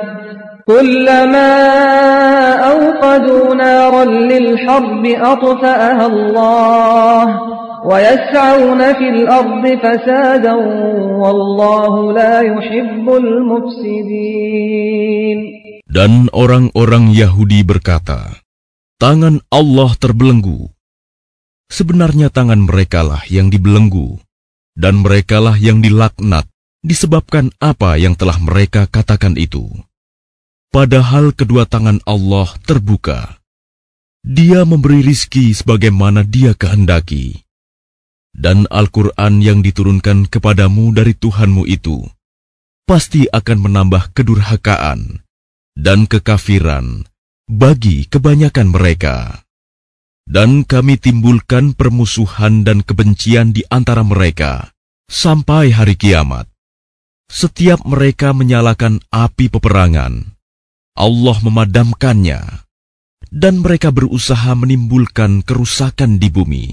كلما أوقدوا نارا للحرب أطفأها الله ويسعون في الأرض فسادا والله لا يحب المفسدين Dan orang-orang Yahudi berkata, Tangan Allah terbelenggu. Sebenarnya tangan merekalah yang dibelenggu, dan merekalah yang dilaknat disebabkan apa yang telah mereka katakan itu. Padahal kedua tangan Allah terbuka. Dia memberi rizki sebagaimana dia kehendaki. Dan Al-Quran yang diturunkan kepadamu dari Tuhanmu itu pasti akan menambah kedurhakaan dan kekafiran bagi kebanyakan mereka. Dan kami timbulkan permusuhan dan kebencian di antara mereka sampai hari kiamat. Setiap mereka menyalakan api peperangan, Allah memadamkannya, dan mereka berusaha menimbulkan kerusakan di bumi.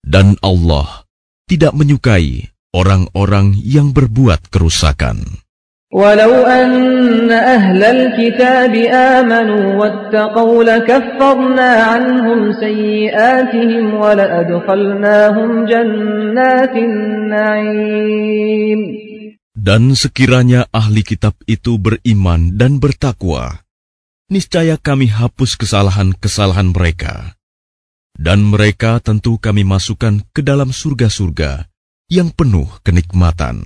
Dan Allah tidak menyukai orang-orang yang berbuat kerusakan. ولو أن أهل الكتاب آمنوا واتقوا لكفرنا عنهم سيئاتهم ولأدخلناهم جنات النعيم Dan sekiranya ahli kitab itu beriman dan bertakwa, niscaya kami hapus kesalahan-kesalahan mereka. Dan mereka tentu kami masukkan ke dalam surga-surga yang penuh kenikmatan.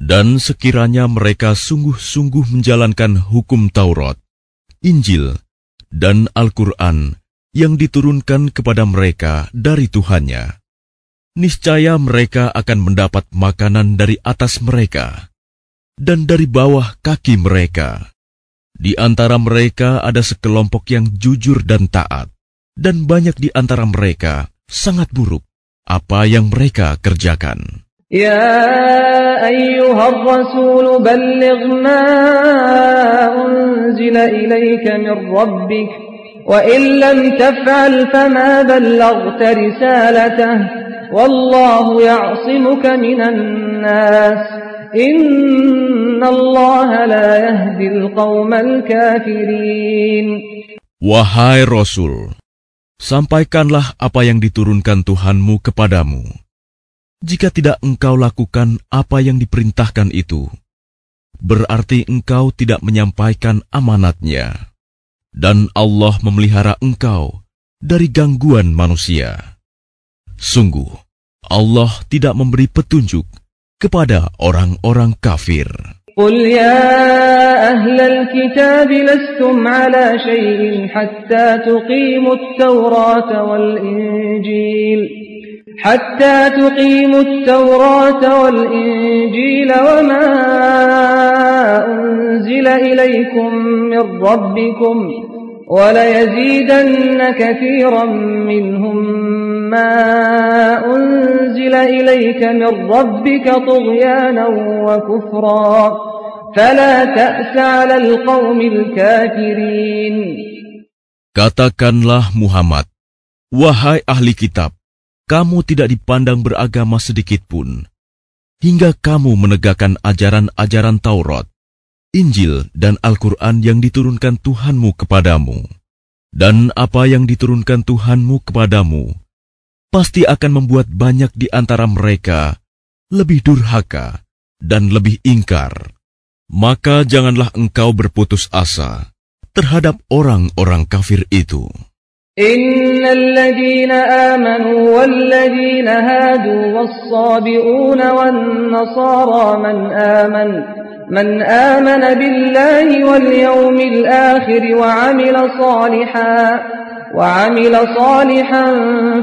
Dan sekiranya mereka sungguh-sungguh menjalankan hukum Taurat, Injil, dan Al-Quran yang diturunkan kepada mereka dari Tuhannya, niscaya mereka akan mendapat makanan dari atas mereka dan dari bawah kaki mereka. Di antara mereka ada sekelompok yang jujur dan taat, dan banyak di antara mereka sangat buruk apa yang mereka kerjakan. يا أيها الرسول بلغ ما أنزل إليك من ربك وإن لم تفعل فما بلغت رسالته والله يعصمك من الناس إن الله لا يهدي القوم الكافرين Wahai Rasul, sampaikanlah apa yang diturunkan Tuhanmu kepadamu. Jika tidak engkau lakukan apa yang diperintahkan itu, berarti engkau tidak menyampaikan amanatnya, dan Allah memelihara engkau dari gangguan manusia. Sungguh, Allah tidak memberi petunjuk kepada orang-orang kafir. قل يا أهل الكتاب لستم على شيء حتى تقيموا التوراة والإنجيل حتى تقيموا التوراة والإنجيل وما أنزل إليكم من ربكم وليزيدن كثيرا منهم ما أنزل إليك من ربك طغيانا وكفرا فلا تأس على القوم الكافرين. Katakanlah Muhammad, wahai ahli kitab, kamu tidak dipandang beragama sedikit pun, hingga kamu menegakkan ajaran-ajaran Taurat, Injil, dan Al-Quran yang diturunkan Tuhanmu kepadamu. Dan apa yang diturunkan Tuhanmu kepadamu, pasti akan membuat banyak di antara mereka lebih durhaka dan lebih ingkar. Maka janganlah engkau berputus asa terhadap orang-orang kafir itu. إن الذين آمنوا والذين هادوا والصابئون والنصارى من آمن من آمن بالله واليوم الآخر وعمل صالحا وعمل صالحا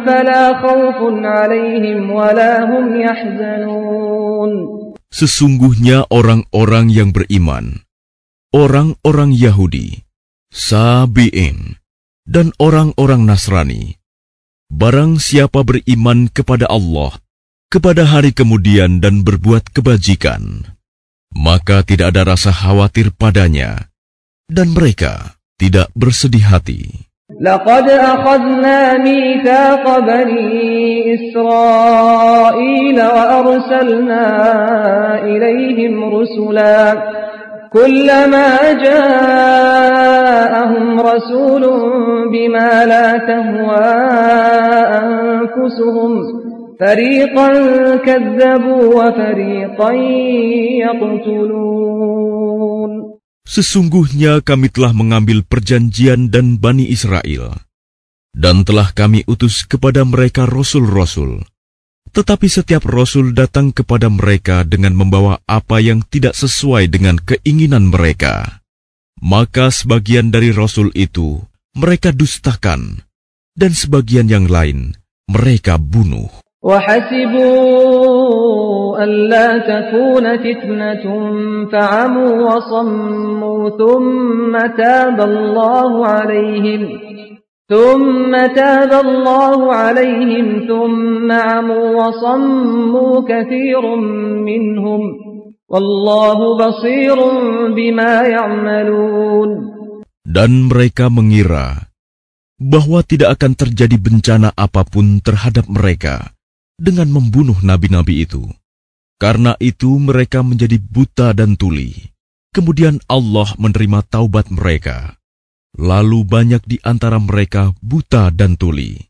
فلا خوف عليهم ولا هم يحزنون. Sesungguhnya orang-orang yang beriman, orang-orang Yahudi, Sabi'in, dan orang-orang Nasrani, barang siapa beriman kepada Allah, kepada hari kemudian dan berbuat kebajikan, maka tidak ada rasa khawatir padanya, dan mereka tidak bersedih hati. لقد أخذنا ميثاق بني إسرائيل وأرسلنا إليهم رسلا كلما جاءهم رسول بما لا تهوى أنفسهم فريقا كذبوا وفريقا يقتلون Sesungguhnya kami telah mengambil perjanjian dan Bani Israel, dan telah kami utus kepada mereka rasul-rasul. Tetapi setiap rasul datang kepada mereka dengan membawa apa yang tidak sesuai dengan keinginan mereka. Maka sebagian dari rasul itu mereka dustakan, dan sebagian yang lain mereka bunuh. وحسبوا ألا تكون فتنة فعموا وصموا ثم تاب الله عليهم ثم تاب الله عليهم ثم عموا وصموا كثير منهم والله بصير بما يعملون Dan mereka mengira bahwa tidak akan terjadi bencana apapun terhadap mereka dengan membunuh nabi-nabi itu. Karena itu mereka menjadi buta dan tuli. Kemudian Allah menerima taubat mereka. Lalu banyak di antara mereka buta dan tuli.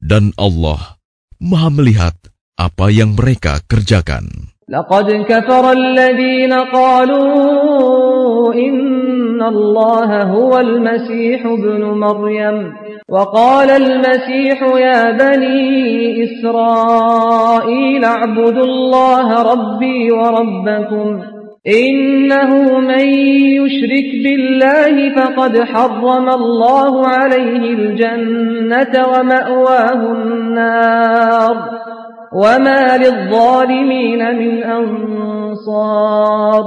Dan Allah maha melihat apa yang mereka kerjakan. لقد كفر الذين قالوا إن الله هو المسيح ابن مريم وقال المسيح يا بني إسرائيل اعبدوا الله ربي وربكم إنه من يشرك بالله فقد حرم الله عليه الجنة ومأواه النار وما للظالمين من أنصار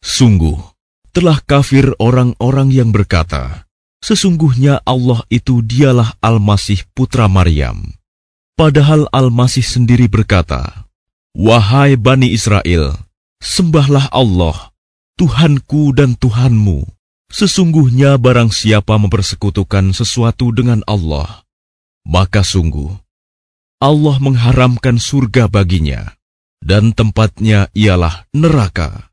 Sungguh, telah kafir orang-orang yang berkata, Sesungguhnya Allah itu dialah Al-Masih putra Maryam. Padahal Al-Masih sendiri berkata, Wahai Bani Israel, sembahlah Allah, Tuhanku dan Tuhanmu. Sesungguhnya barang siapa mempersekutukan sesuatu dengan Allah, maka sungguh Allah mengharamkan surga baginya, dan tempatnya ialah neraka.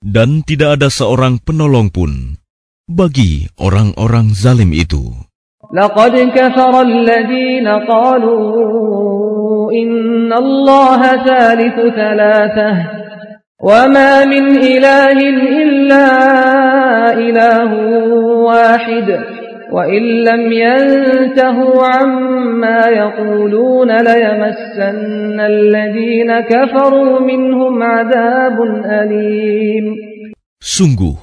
Dan tidak ada seorang penolong pun bagi orang-orang zalim itu. لقد كفر الذين قالوا إن الله ثالث ثلاثة وما من إله إلا إله واحد وإن لم ينتهوا عما يقولون ليمسن الذين كفروا منهم عذاب أليم Sungguh,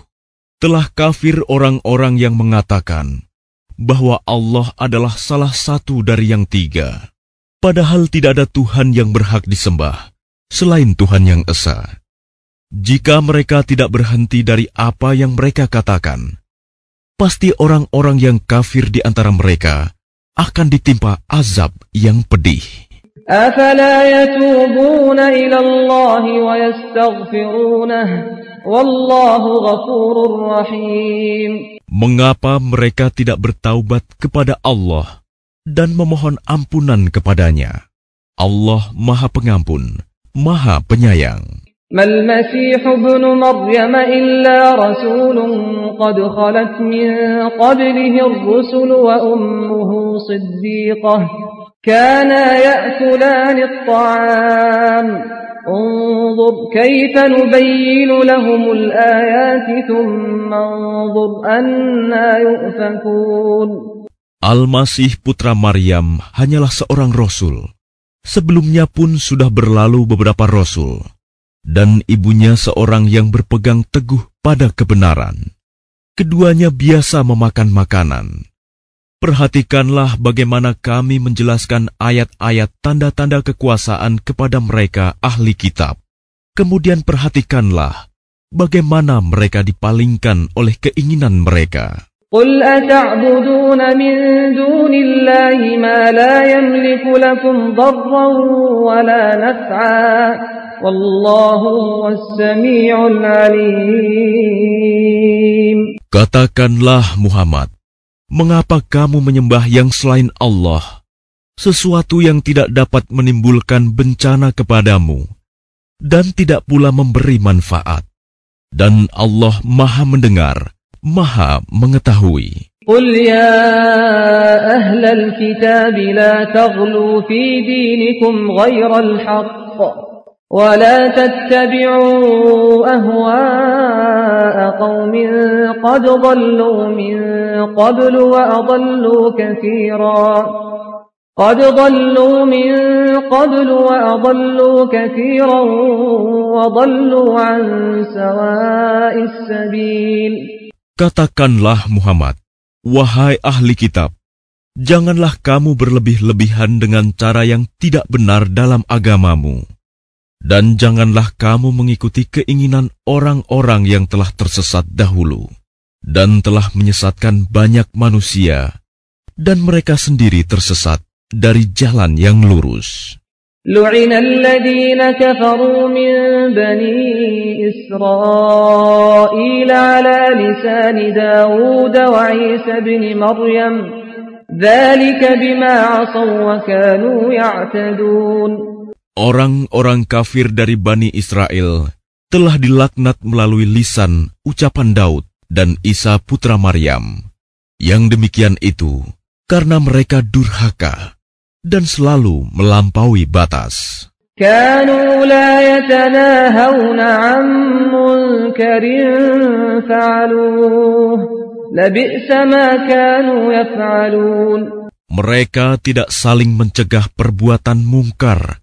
telah kafir orang-orang yang mengatakan bahwa Allah adalah salah satu dari yang tiga, padahal tidak ada Tuhan yang berhak disembah selain Tuhan yang Esa. Jika mereka tidak berhenti dari apa yang mereka katakan, pasti orang-orang yang kafir di antara mereka akan ditimpa azab yang pedih. Mengapa mereka tidak bertaubat kepada Allah dan memohon ampunan kepadanya? Allah Maha Pengampun, Maha Penyayang. ما المسيح ابن مريم إلا رسول قد خلت من قبله الرسل وأمه صديقة كانا يأكلان الطعام انظر كيف نبين لهم الآيات ثم انظر أنا يؤفكون Al-Masih putra Maryam hanyalah seorang rasul. Sebelumnya pun sudah berlalu beberapa rasul, dan ibunya seorang yang berpegang teguh pada kebenaran. Keduanya biasa memakan makanan. Perhatikanlah bagaimana kami menjelaskan ayat-ayat tanda-tanda kekuasaan kepada mereka ahli kitab. Kemudian perhatikanlah bagaimana mereka dipalingkan oleh keinginan mereka. قل أتعبدون من دون الله ما لا يملك لكم ضرا ولا نفعا والله هو السميع العليم Katakanlah Muhammad, mengapa kamu menyembah yang selain Allah, sesuatu yang tidak dapat menimbulkan bencana kepadamu, dan tidak pula memberi manfaat. Dan Allah maha mendengar, maha mengetahui. قل يا أهل الكتاب لا تغلوا في دينكم غير الحق ولا تتبعوا أهواء قوم قد ضلوا من قبل وأضلوا كثيرا قد ضلوا من قبل وأضلوا كثيرا وضلوا عن سواء السبيل Katakanlah Muhammad, wahai ahli kitab, janganlah kamu berlebih-lebihan dengan cara yang tidak benar dalam agamamu. Dan janganlah kamu mengikuti keinginan orang-orang yang telah tersesat dahulu dan telah menyesatkan banyak manusia, dan mereka sendiri tersesat dari jalan yang lurus. لعن الذين كفروا من بني إسرائيل على لسان داود وعيسى بن مريم ذلك بما عصوا وكانوا يعتدون Orang-orang kafir dari Bani Israel telah dilaknat melalui lisan ucapan Daud dan Isa putra Maryam. Yang demikian itu karena mereka durhaka dan selalu melampaui batas. Mereka tidak saling mencegah perbuatan mungkar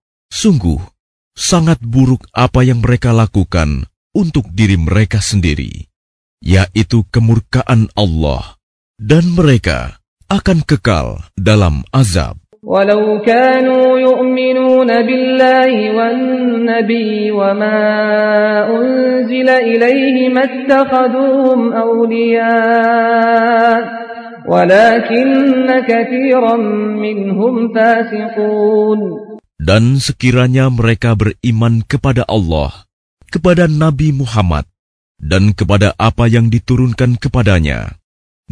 Sungguh, sangat buruk apa yang mereka lakukan untuk diri mereka sendiri, yaitu kemurkaan Allah, dan mereka akan kekal dalam azab. ولو كانوا يؤمنون بالله والنبي وما أنزل إليه ما اتخذوهم أولياء ولكن كثيرا منهم فاسقون Dan sekiranya mereka beriman kepada Allah, kepada Nabi Muhammad, dan kepada apa yang diturunkan kepadanya,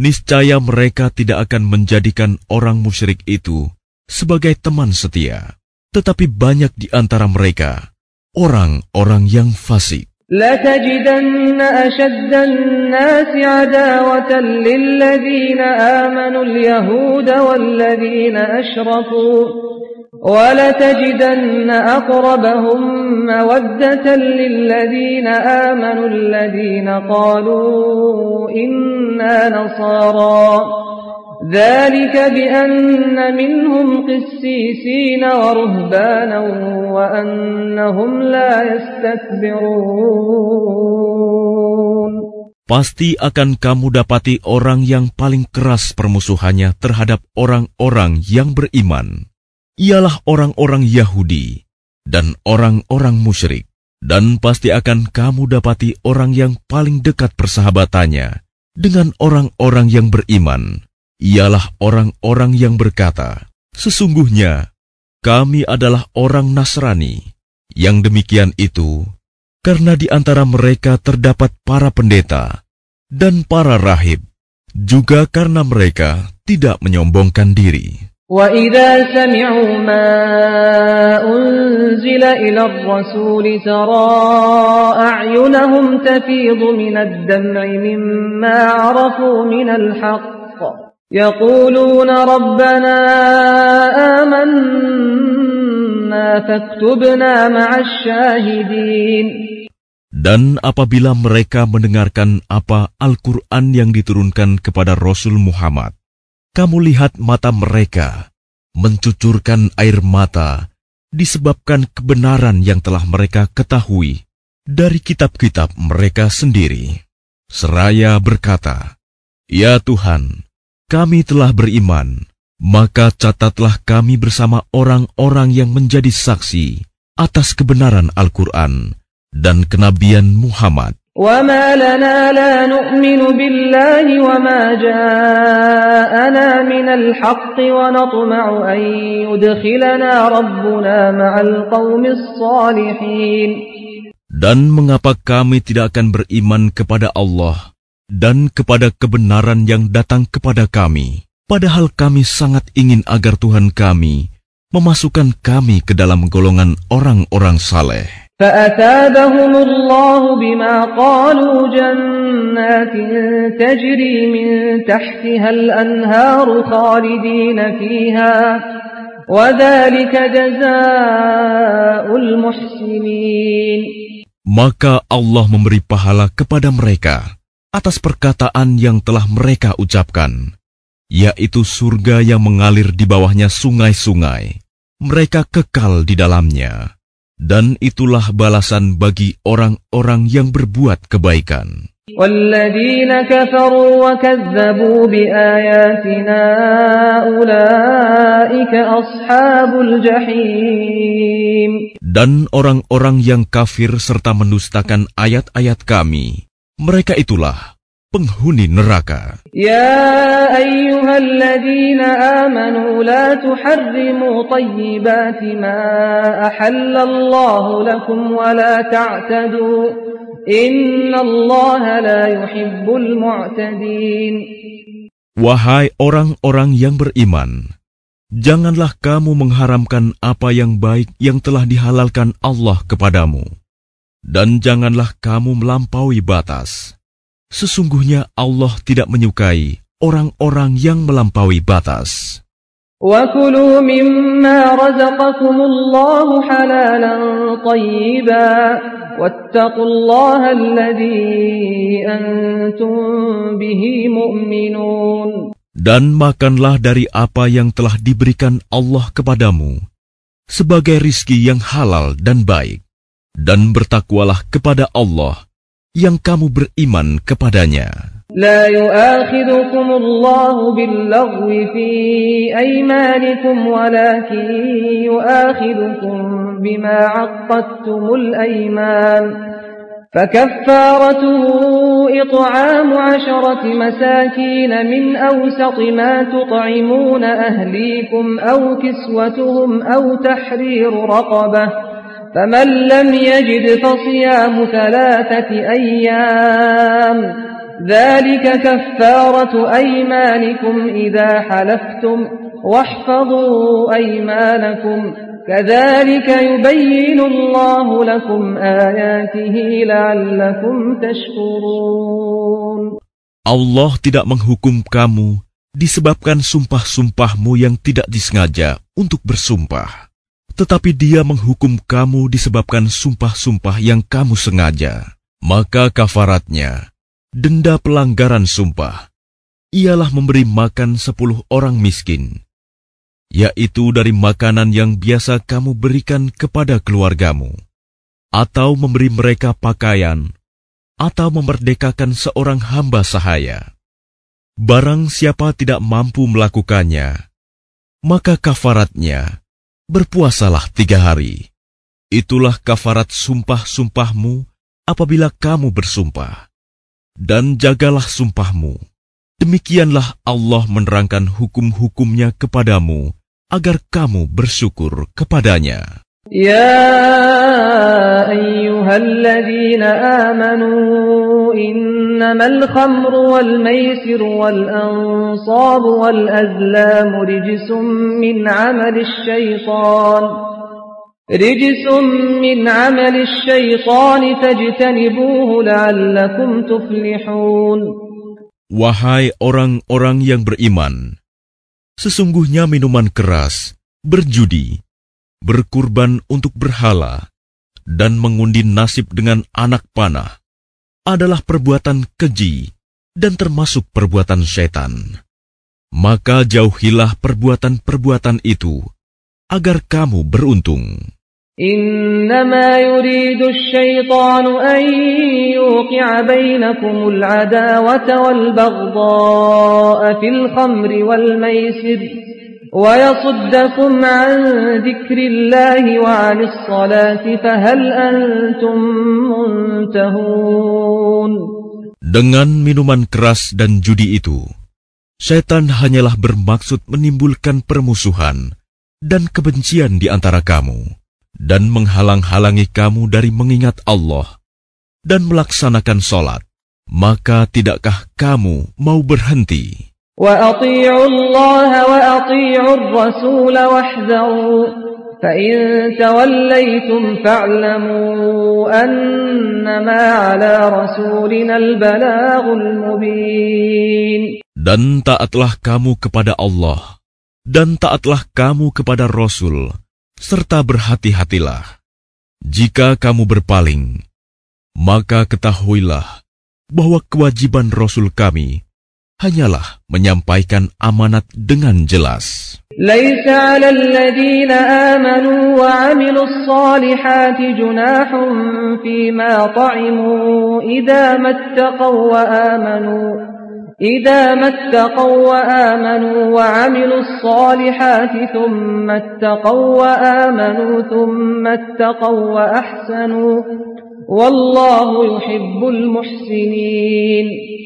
niscaya mereka tidak akan menjadikan orang musyrik itu sebagai teman setia, tetapi banyak di antara mereka orang-orang yang fasik. لتجدن أشد الناس عداوة للذين آمنوا اليهود والذين أشركوا ولتجدن أقربهم مودة للذين آمنوا الذين قالوا إنا نصارى ذلك بأن منهم قسيسين ورهبانا وأنهم لا يستكبرون Pasti akan kamu dapati orang yang paling keras permusuhannya terhadap orang-orang yang beriman. Ialah orang-orang Yahudi dan orang-orang musyrik. Dan pasti akan kamu dapati orang yang paling dekat persahabatannya dengan orang-orang yang beriman ialah orang-orang yang berkata, "Sesungguhnya kami adalah orang Nasrani." Yang demikian itu karena di antara mereka terdapat para pendeta dan para rahib, juga karena mereka tidak menyombongkan diri. وَإِذَا سَمِعُوا مَا أُنزِلَ إِلَى الرَّسُولِ تَرَى أَعْيُنَهُمْ تَفِيضُ مِنَ الدَّمْعِ مِمَّا عَرَفُوا مِنَ الْحَقِّ يقولون ربنا آمنا فاكتبنا مع الشاهدين Dan apabila mereka mendengarkan apa Al-Quran yang diturunkan kepada Rasul Muhammad, kamu lihat mata mereka mencucurkan air mata disebabkan kebenaran yang telah mereka ketahui dari kitab-kitab mereka sendiri. Seraya berkata, Ya Tuhan, kami telah beriman, maka catatlah kami bersama orang-orang yang menjadi saksi atas kebenaran Al-Quran dan kenabian Muhammad. وما لنا لا نؤمن بالله وما جاءنا من الحق ونطمع أن يدخلنا ربنا مع القوم الصالحين Dan mengapa kami tidak akan beriman kepada Allah dan kepada kebenaran yang datang kepada kami, padahal kami sangat ingin agar Tuhan kami memasukkan kami ke dalam golongan orang-orang saleh. فأثابهم الله بما قالوا جنات تجري من تحتها الأنهار خالدين فيها وذلك جزاء المحسنين Maka Allah memberi pahala kepada mereka atas perkataan yang telah mereka ucapkan, yaitu surga yang mengalir di bawahnya sungai-sungai. Mereka kekal di dalamnya, dan itulah balasan bagi orang-orang yang berbuat kebaikan. Dan orang-orang yang kafir serta mendustakan ayat-ayat kami, mereka itulah penghuni neraka. Ya ayyuhalladzina amanu la tuharrimu tayyibati ma ahallallahu lakum wa la ta'tadu. Innallaha la yuhibbul mu'tadin. Wahai orang-orang yang beriman, janganlah kamu mengharamkan apa yang baik yang telah dihalalkan Allah kepadamu. Dan janganlah kamu melampaui batas. Sesungguhnya Allah tidak menyukai orang-orang yang melampaui batas. وكلوا مما رزقكم الله حلالا طيبا واتقوا الله الذي أنتم به مؤمنون Dan makanlah dari apa yang telah diberikan Allah kepadamu sebagai rizki yang halal dan baik. Dan bertakwalah kepada Allah yang kamu beriman kepadanya. لا يؤاخذكم الله باللغو في أيمانكم ولكن يؤاخذكم بما عقدتم الأيمان فكفارته إطعام عشرة مساكين من أوسط ما تطعمون أهليكم أو كسوتهم أو تحرير رقبة فمن لم يجد فصيام ثلاثة أيام ذلك كفارة أيمانكم إذا حلفتم واحفظوا أيمانكم كذلك يبين الله لكم آياته لعلكم تشكرون Allah tidak menghukum kamu disebabkan sumpah-sumpahmu yang tidak disengaja untuk bersumpah. Tetapi dia menghukum kamu disebabkan sumpah-sumpah yang kamu sengaja. Maka kafaratnya, denda pelanggaran sumpah, ialah memberi makan sepuluh orang miskin, yaitu dari makanan yang biasa kamu berikan kepada keluargamu, atau memberi mereka pakaian, atau memerdekakan seorang hamba sahaya. Barang siapa tidak mampu melakukannya, maka kafaratnya berpuasalah tiga hari. Itulah kafarat sumpah-sumpahmu apabila kamu bersumpah. Dan jagalah sumpahmu. Demikianlah Allah menerangkan hukum-hukumnya kepadamu agar kamu bersyukur kepadanya. يا أيها الذين آمنوا إنما الخمر والميسر والأنصاب والأزلام رجس من عمل الشيطان رجس من عمل الشيطان فاجتنبوه لعلكم تفلحون Wahai orang-orang yang beriman, sesungguhnya minuman keras, berjudi, berkurban untuk berhala, dan mengundi nasib dengan anak panah adalah perbuatan keji dan termasuk perbuatan setan. Maka jauhilah perbuatan-perbuatan itu agar kamu beruntung. إنما يريد الشيطان أن يوقع بينكم العداوة والبغضاء في الخمر والميسر ويصدكم عن ذكر الله وعن الصلاة فهل أنتم منتهون Dengan minuman keras dan judi itu, setan hanyalah bermaksud menimbulkan permusuhan dan kebencian di antara kamu, dan menghalang-halangi kamu dari mengingat Allah dan melaksanakan sholat. Maka tidakkah kamu mau berhenti? وأطيعوا الله وأطيعوا الرسول واحذروا فإن توليتم فاعلموا أنما على رسولنا البلاغ المبين Dan taatlah kamu kepada Allah, dan taatlah kamu kepada Rasul, serta berhati-hatilah. Jika kamu berpaling, maka ketahuilah bahwa kewajiban Rasul kami hanyalah menyampaikan amanat dengan jelas. ليس على الذين آمنوا وعملوا الصالحات جناح فيما طعموا إذا ما اتقوا وآمنوا إذا ما اتقوا وآمنوا وعملوا الصالحات ثم اتقوا وآمنوا ثم اتقوا وأحسنوا والله يحب المحسنين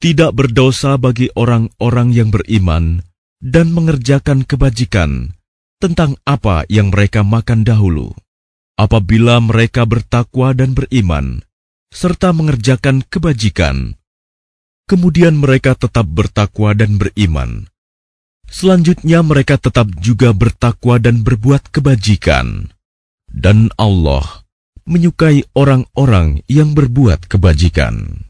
Tidak berdosa bagi orang-orang yang beriman dan mengerjakan kebajikan tentang apa yang mereka makan dahulu. Apabila mereka bertakwa dan beriman, serta mengerjakan kebajikan, kemudian mereka tetap bertakwa dan beriman. Selanjutnya mereka tetap juga bertakwa dan berbuat kebajikan. Dan Allah menyukai orang-orang yang berbuat kebajikan.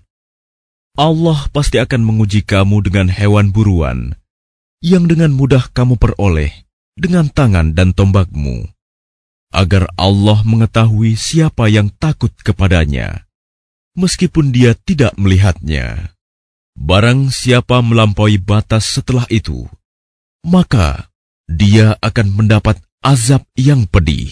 Allah pasti akan menguji kamu dengan hewan buruan yang dengan mudah kamu peroleh dengan tangan dan tombakmu, agar Allah mengetahui siapa yang takut kepadanya, meskipun dia tidak melihatnya. Barang siapa melampaui batas setelah itu, maka dia akan mendapat azab yang pedih.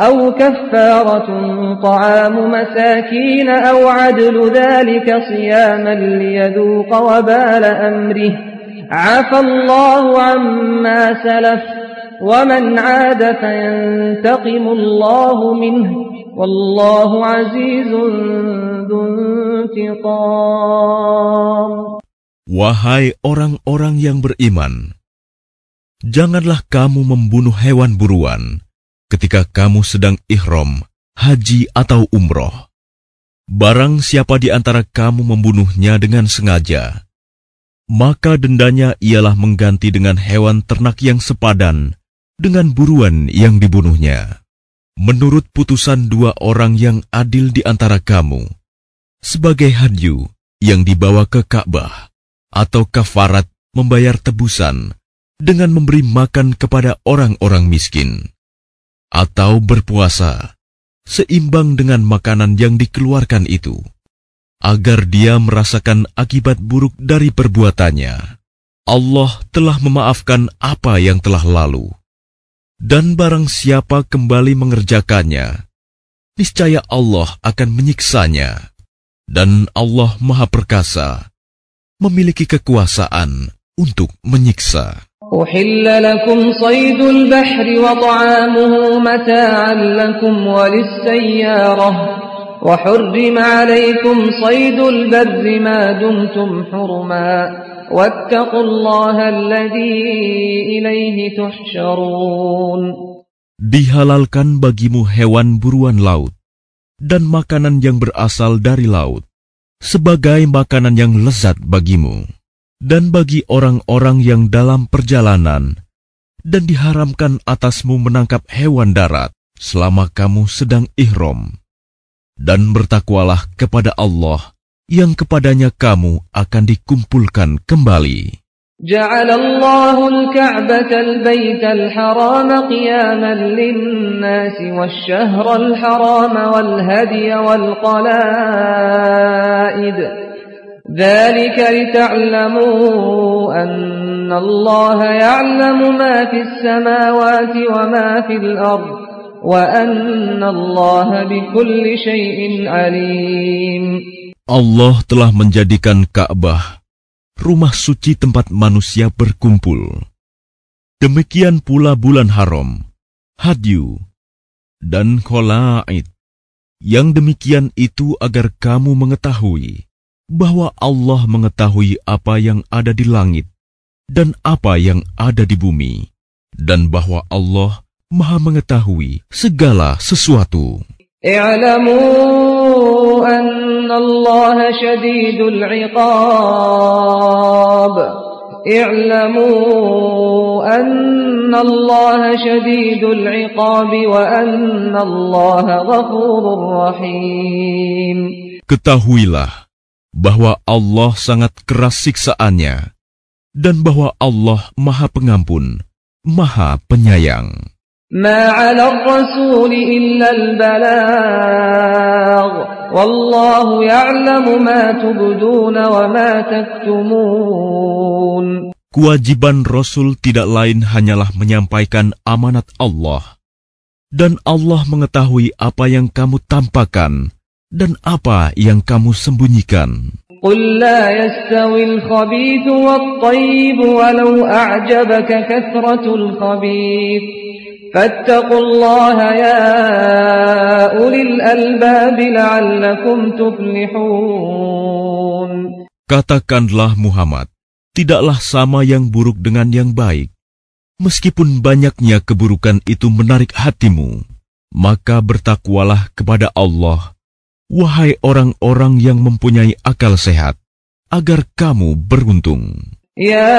أو كفارة طعام مساكين أو عدل ذلك صياما ليذوق وبال أمره. عفى الله عما سلف ومن عاد فينتقم الله منه. والله عزيز ذو انتقام. Wahai orang-orang yang beriman, janganlah kamu membunuh hewan buruan. Ketika kamu sedang ihram, haji atau umroh. Barang siapa di antara kamu membunuhnya dengan sengaja, maka dendanya ialah mengganti dengan hewan ternak yang sepadan dengan buruan yang dibunuhnya. Menurut putusan dua orang yang adil di antara kamu, sebagai hadyu yang dibawa ke Ka'bah, atau kafarat membayar tebusan dengan memberi makan kepada orang-orang miskin, atau berpuasa seimbang dengan makanan yang dikeluarkan itu, agar dia merasakan akibat buruk dari perbuatannya. Allah telah memaafkan apa yang telah lalu. Dan barang siapa kembali mengerjakannya, niscaya Allah akan menyiksanya. Dan Allah Maha Perkasa, memiliki kekuasaan untuk menyiksa. أحل لكم صيد البحر وطعامه متاعا لكم وللسيارة وحرم عليكم صيد البر ما دمتم حرما واتقوا الله الذي إليه تحشرون Dihalalkan bagimu hewan buruan laut dan makanan yang berasal dari laut sebagai makanan yang lezat bagimu dan bagi orang-orang yang dalam perjalanan dan diharamkan atasmu menangkap hewan darat selama kamu sedang ihram dan bertakwalah kepada Allah yang kepadanya kamu akan dikumpulkan kembali. جعل الله الكعبة البيت الحرام قياما للناس والشهر الحرام والهدي والقلائد ذلك لتعلموا أن الله يعلم ما في السماوات وما في الأرض وأن الله بكل شيء عليم Allah telah menjadikan Ka'bah rumah suci tempat manusia berkumpul. Demikian pula bulan haram, hadyu, dan kholaid. Yang demikian itu agar kamu mengetahui bahwa Allah mengetahui apa yang ada di langit dan apa yang ada di bumi, dan bahwa Allah Maha Mengetahui segala sesuatu. اعلموا أن الله شديد العقاب اعلموا أن الله شديد العقاب وأن الله غفور رحيم Ketahuilah bahwa Allah sangat keras siksaannya dan bahwa Allah Maha Pengampun, Maha Penyayang. ما على الرسول إلا البلاغ والله يعلم ما تبدون وما تكتمون Kewajiban Rasul tidak lain hanyalah menyampaikan amanat Allah. Dan Allah mengetahui apa yang kamu tampakkan dan apa yang kamu sembunyikan. قل لا يستوي الخبيث والطيب ولو أعجبك كثرة الخبيث فاتقوا الله يا أولي الألباب لعلكم تفلحون Katakanlah Muhammad, tidaklah sama yang buruk dengan yang baik. Meskipun banyaknya keburukan itu menarik hatimu, maka bertakwalah kepada Allah, wahai orang-orang yang mempunyai akal sehat, agar kamu beruntung. Ya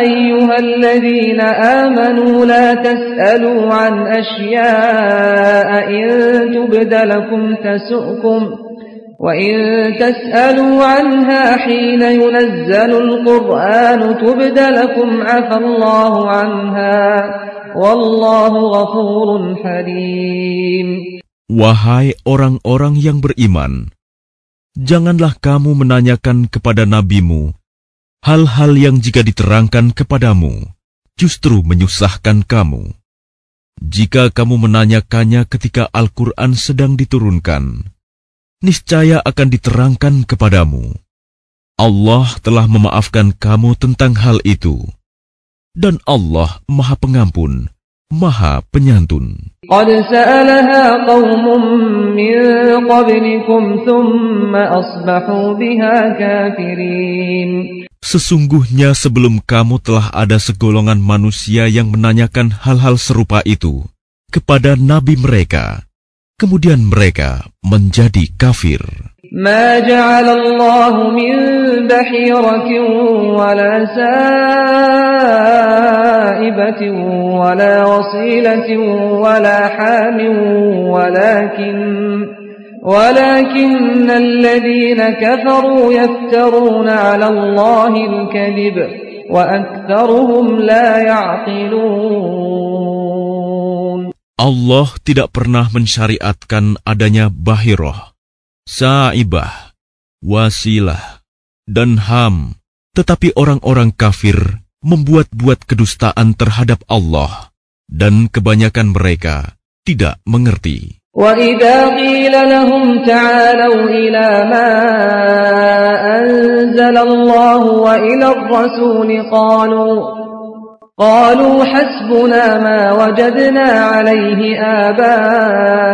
ayyuhalladzina amanu la tas'alu an asya'a in tubdalakum tasu'kum wa in tas'alu anha hina yunazzalu al-Qur'anu tubdalakum afallahu anha wallahu ghafurun halim Wahai orang-orang yang beriman, janganlah kamu menanyakan kepada nabimu hal-hal yang jika diterangkan kepadamu justru menyusahkan kamu. Jika kamu menanyakannya ketika Al-Quran sedang diturunkan, niscaya akan diterangkan kepadamu. Allah telah memaafkan kamu tentang hal itu. Dan Allah Maha Pengampun, Maha Penyantun. Sesungguhnya sebelum kamu telah ada segolongan manusia yang menanyakan hal-hal serupa itu kepada nabi mereka. Kemudian mereka menjadi kafir. ما جعل الله من بحيرة ولا سائبة ولا وصيلة ولا حام ولكن ولكن الذين كفروا يفترون على الله الكذب وأكثرهم لا يعقلون. Allah tidak pernah mensyariatkan adanya bahiroh, saibah, wasilah, dan ham, tetapi orang-orang kafir membuat-buat kedustaan terhadap Allah, dan kebanyakan mereka tidak mengerti. وإذا قيل لهم تعالوا إلى ما أنزل الله وإلى الرسول قالوا قالوا حسبنا ما وجدنا عليه آباءنا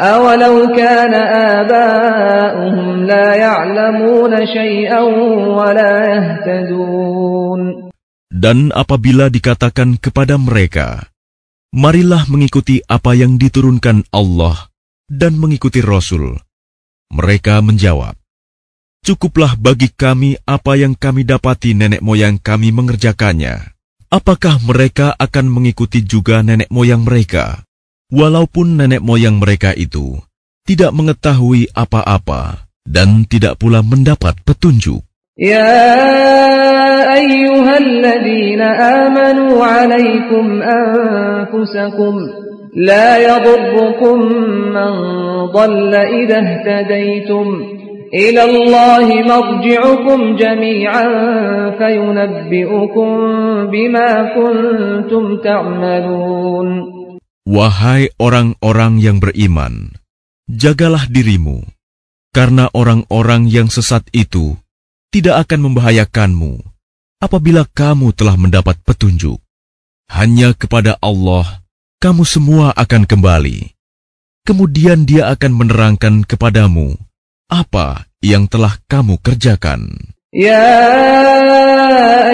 أولو كان آباؤهم لا يعلمون شيئا ولا يهتدون Dan apabila dikatakan kepada mereka, Marilah mengikuti apa yang diturunkan Allah dan mengikuti Rasul. Mereka menjawab, Cukuplah bagi kami apa yang kami dapati nenek moyang kami mengerjakannya. Apakah mereka akan mengikuti juga nenek moyang mereka, walaupun nenek moyang mereka itu tidak mengetahui apa-apa dan tidak pula mendapat petunjuk. Ya ayyuhalladzina amanu alaikum anfusakum la yadurrukum man dhalla idza ihtadaytum ila Allah marji'ukum jami'an fayunabbi'ukum bima kuntum ta'malun Wahai orang-orang yang beriman, jagalah dirimu, karena orang-orang yang sesat itu tidak akan membahayakanmu apabila kamu telah mendapat petunjuk. Hanya kepada Allah kamu semua akan kembali. Kemudian Dia akan menerangkan kepadamu apa yang telah kamu kerjakan. يا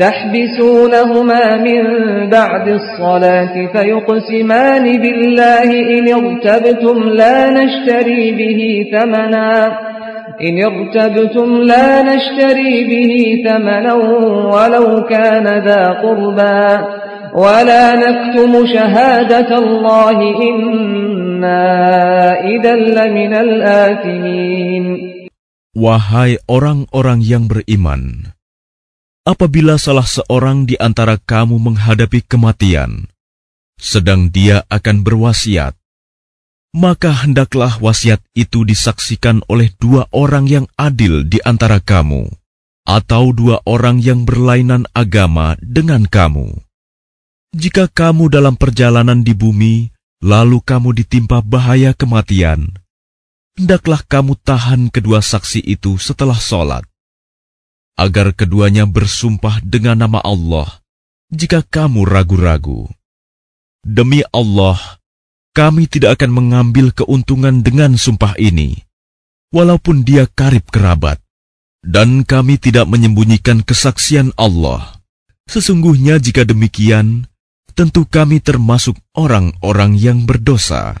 تحبسونهما من بعد الصلاة فيقسمان بالله إن ارتبتم لا نشتري به ثمنا. إن ارتبتم لا نشتري به ثمنا ولو كان ذا قربى. ولا نكتم شهادة الله إنا إذا لمن الآثمين. Wahai orang-orang yang beriman, apabila salah seorang di antara kamu menghadapi kematian, sedang dia akan berwasiat, maka hendaklah wasiat itu disaksikan oleh dua orang yang adil di antara kamu, atau dua orang yang berlainan agama dengan kamu. Jika kamu dalam perjalanan di bumi, lalu kamu ditimpa bahaya kematian, hendaklah kamu tahan kedua saksi itu setelah sholat, agar keduanya bersumpah dengan nama Allah jika kamu ragu-ragu. Demi Allah, kami tidak akan mengambil keuntungan dengan sumpah ini, walaupun dia karib kerabat. Dan kami tidak menyembunyikan kesaksian Allah. Sesungguhnya jika demikian, tentu kami termasuk orang-orang yang berdosa.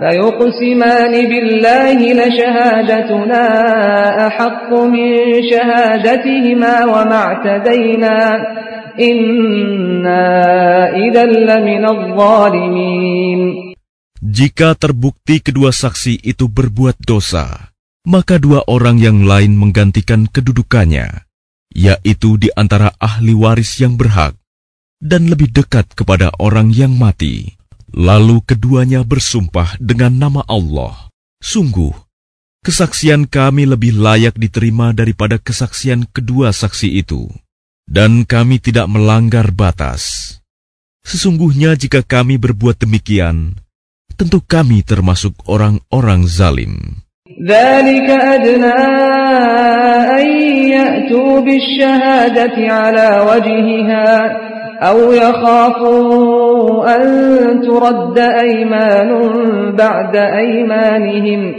فيقسمان بالله لشهادتنا أحق من شهادتهما وما اعتدينا Jika terbukti kedua saksi itu berbuat dosa, maka dua orang yang lain menggantikan kedudukannya, yaitu di antara ahli waris yang berhak dan lebih dekat kepada orang yang mati. Lalu keduanya bersumpah dengan nama Allah. Sungguh, kesaksian kami lebih layak diterima daripada kesaksian kedua saksi itu dan kami tidak melanggar batas. Sesungguhnya jika kami berbuat demikian, tentu kami termasuk orang-orang zalim. ذلك أدنى أن يأتوا بالشهادة على وجهها أو يخافوا أن ترد أيمان بعد أيمانهم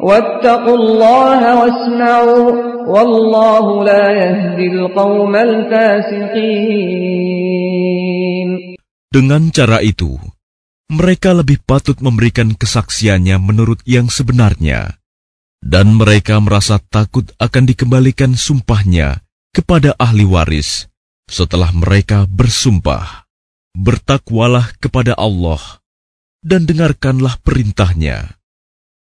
واتقوا الله واسمعوا والله لا يهدي القوم الفاسقين Dengan cara itu, mereka lebih patut memberikan kesaksiannya menurut yang sebenarnya, dan mereka merasa takut akan dikembalikan sumpahnya kepada ahli waris setelah mereka bersumpah. Bertakwalah kepada Allah dan dengarkanlah perintahnya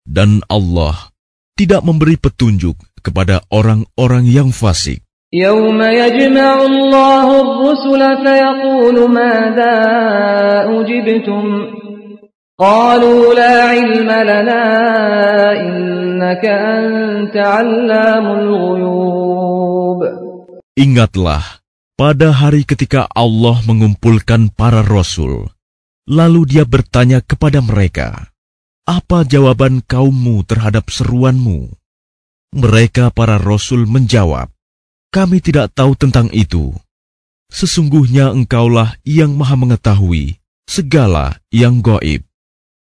dan Allah tidak memberi petunjuk kepada orang-orang yang fasik. يوم يجمع الله الرسل فيقول ماذا أجبتم قالوا لا علم لنا إنك أنت علام الغيوب Ingatlah, pada hari ketika Allah mengumpulkan para rasul, lalu dia bertanya kepada mereka, apa jawaban kaummu terhadap seruanmu? Mereka para rasul menjawab, kami tidak tahu tentang itu. Sesungguhnya engkaulah yang maha mengetahui segala yang goib.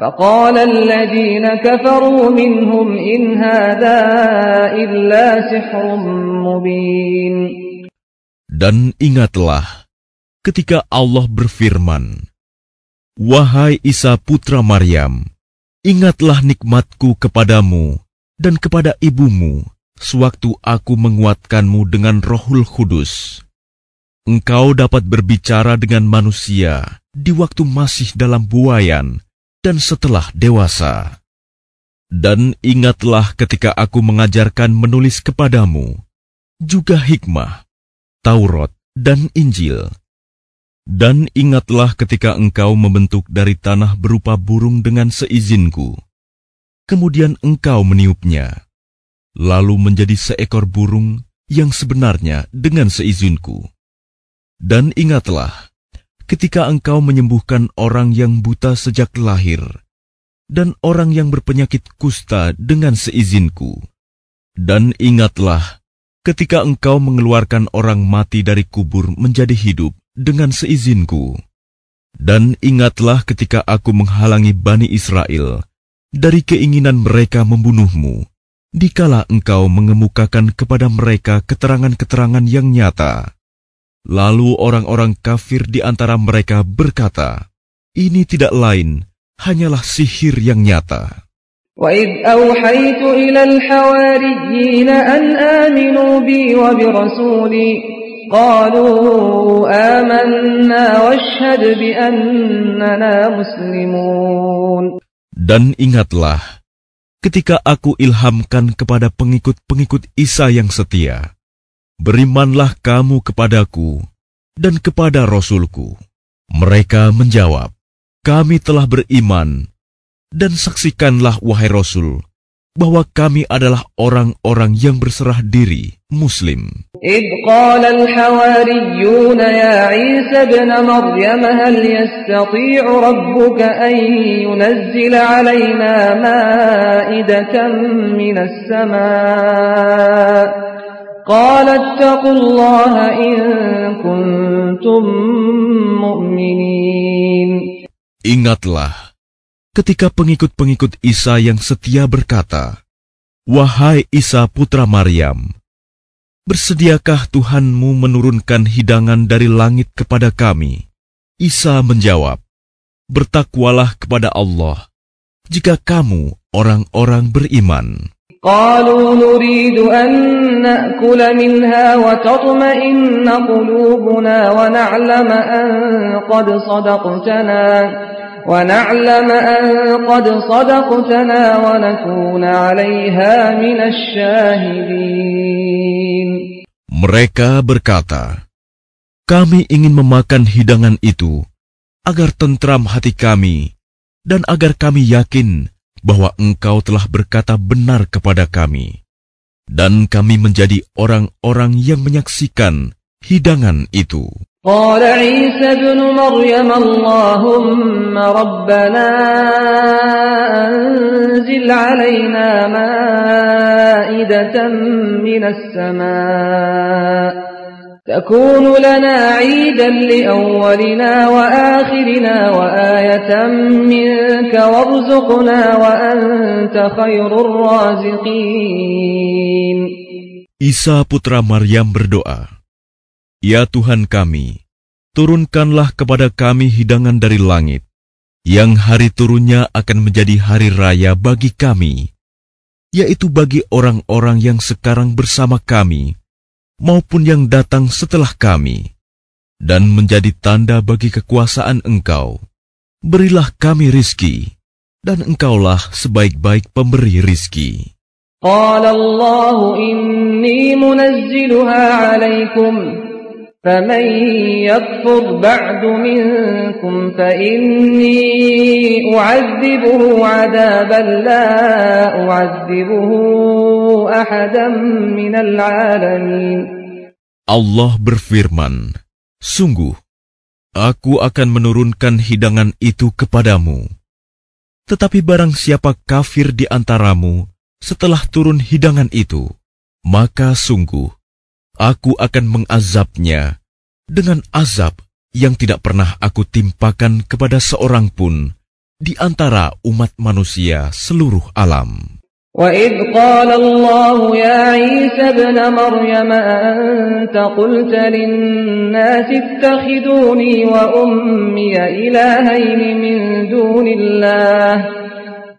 فقال الذين كفروا منهم إن هذا إلا سحر مبين Dan ingatlah ketika Allah berfirman, Wahai Isa putra Maryam, ingatlah nikmatku kepadamu dan kepada ibumu sewaktu aku menguatkanmu dengan rohul kudus. Engkau dapat berbicara dengan manusia di waktu masih dalam buayan dan setelah dewasa. Dan ingatlah ketika aku mengajarkan menulis kepadamu, juga hikmah, Taurat, dan Injil. Dan ingatlah ketika engkau membentuk dari tanah berupa burung dengan seizinku. Kemudian engkau meniupnya, lalu menjadi seekor burung yang sebenarnya dengan seizinku. Dan ingatlah, ketika engkau menyembuhkan orang yang buta sejak lahir, dan orang yang berpenyakit kusta dengan seizinku. Dan ingatlah, ketika engkau mengeluarkan orang mati dari kubur menjadi hidup dengan seizinku. Dan ingatlah ketika aku menghalangi Bani Israel dari keinginan mereka membunuhmu, dikala engkau mengemukakan kepada mereka keterangan-keterangan yang nyata. Lalu orang-orang kafir di antara mereka berkata, "Ini tidak lain, hanyalah sihir yang nyata." وَإِذْ أَوْحَيْتُ إِلَى الْحَوَارِيِّينَ أَنْ آمِنُوا بِي وَبِرَسُولِي قَالُوا آمَنَّا وَاشْهَدْ بِأَنَّنَا مُسْلِمُونَ Dan ingatlah, ketika aku ilhamkan kepada pengikut-pengikut Isa yang setia, berimanlah kamu kepadaku dan kepada Rasulku. Mereka menjawab, kami telah beriman dan saksikanlah wahai Rasul, bahwa kami adalah orang-orang yang berserah diri, Muslim. إذ قال الحواريون يا عيسى ابن مريم هل يستطيع ربك أن ينزل علينا مائدة من السماء قال اتقوا الله إن كنتم مؤمنين Ingatlah ketika pengikut-pengikut Isa yang setia berkata, Wahai Isa putra Maryam, bersediakah Tuhanmu menurunkan hidangan dari langit kepada kami? Isa menjawab, Bertakwalah kepada Allah, jika kamu orang-orang beriman. قالوا نريد أن نأكل منها وتطمئن قلوبنا ونعلم أن قد صدقتنا ونعلم أن قد صدقتنا ونكون عليها من الشاهدين. Mereka berkata, Kami ingin memakan hidangan itu agar tentram hati kami dan agar kami yakin bahwa engkau telah berkata benar kepada kami. Dan kami menjadi orang-orang yang menyaksikan hidangan itu. قال عيسى ابن مريم اللهم ربنا أنزل علينا مائدة من السماء تكون لنا عيدا لأولنا وآخرنا وآية منك وارزقنا وأنت خير الرازقين Isa putra Maryam berdoa, Ya Tuhan kami, turunkanlah kepada kami hidangan dari langit, yang hari turunnya akan menjadi hari raya bagi kami, yaitu bagi orang-orang yang sekarang bersama kami, maupun yang datang setelah kami, dan menjadi tanda bagi kekuasaan engkau. Berilah kami rizki, dan engkaulah sebaik-baik pemberi rizki. Qala Allah inni. فمن يكفر بعد منكم فإني أعذبه عذابا لا أعذبه أحدا من العالمين Allah berfirman, Sungguh, aku akan menurunkan hidangan itu kepadamu. Tetapi barang siapa kafir di antaramu setelah turun hidangan itu, maka sungguh, aku akan mengazabnya dengan azab yang tidak pernah aku timpakan kepada seorang pun di antara umat manusia seluruh alam. وإذ قال الله يا عيسى ابن مريم أأنت قلت للناس اتخذوني وأمي إلهين من دون الله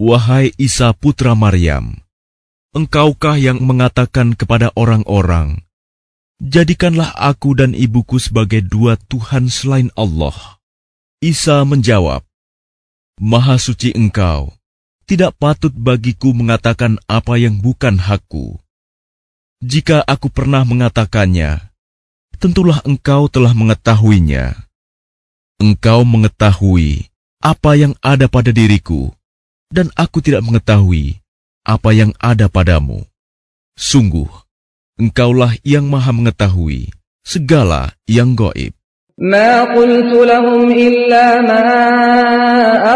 Wahai Isa putra Maryam, engkaukah yang mengatakan kepada orang-orang, Jadikanlah aku dan ibuku sebagai dua Tuhan selain Allah. Isa menjawab, Maha suci engkau, tidak patut bagiku mengatakan apa yang bukan hakku. Jika aku pernah mengatakannya, tentulah engkau telah mengetahuinya. Engkau mengetahui apa yang ada pada diriku, dan aku tidak mengetahui apa yang ada padamu. Sungguh, Engkaulah yang maha mengetahui segala yang goib. ما قلت لهم إلا ما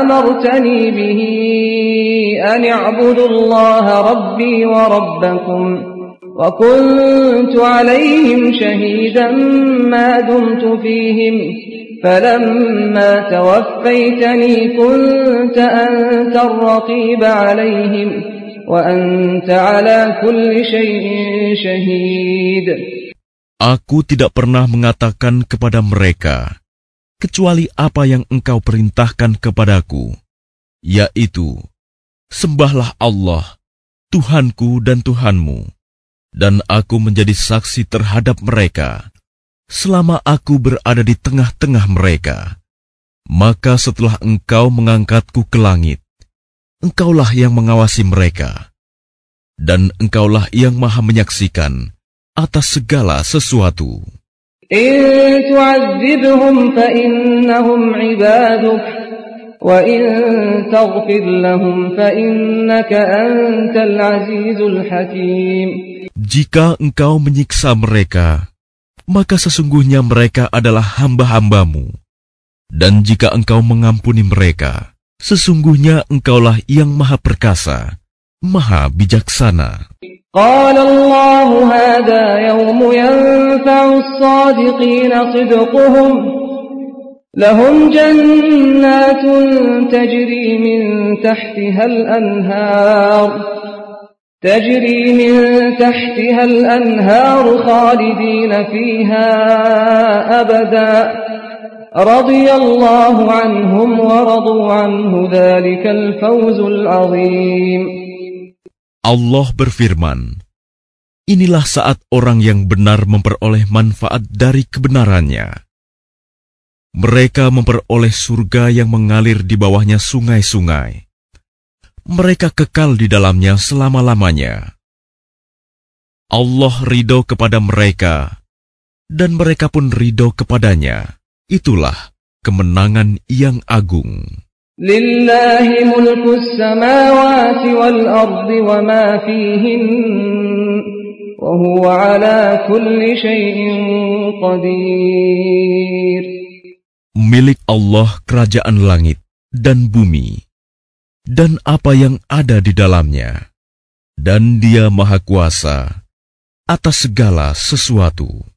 أمرتني به أن اعبدوا الله ربي وربكم وكنت عليهم شهيدا ما دمت فيهم فلما توفيتني كنت أنت الرقيب عليهم وأنت على كل شيء شهيد Aku tidak pernah mengatakan kepada mereka, kecuali apa yang engkau perintahkan kepadaku, yaitu, Sembahlah Allah, Tuhanku dan Tuhanmu, dan aku menjadi saksi terhadap mereka, selama aku berada di tengah-tengah mereka. Maka setelah engkau mengangkatku ke langit, engkaulah yang mengawasi mereka, dan engkaulah yang maha menyaksikan atas segala sesuatu. Jika engkau menyiksa mereka, maka sesungguhnya mereka adalah hamba-hambamu. Dan jika engkau mengampuni mereka, sesungguhnya engkaulah yang maha perkasa, maha bijaksana. قال الله هذا يوم ينفع الصادقين صدقهم لهم جنات تجري من تحتها الأنهار تجري من تحتها الأنهار خالدين فيها أبدا رضي الله عنهم ورضوا عنه ذلك الفوز العظيم Allah berfirman, Inilah saat orang yang benar memperoleh manfaat dari kebenarannya. Mereka memperoleh surga yang mengalir di bawahnya sungai-sungai. mereka kekal di dalamnya selama-lamanya. Allah ridho kepada mereka, dan mereka pun ridho kepadanya. Itulah kemenangan yang agung. Lillahi mulkus samawati wal ardi wa ma fihin, wa huwa ala kulli shayin qadir. Milik Allah kerajaan langit dan bumi dan apa yang ada di dalamnya, dan Dia Maha Kuasa atas segala sesuatu.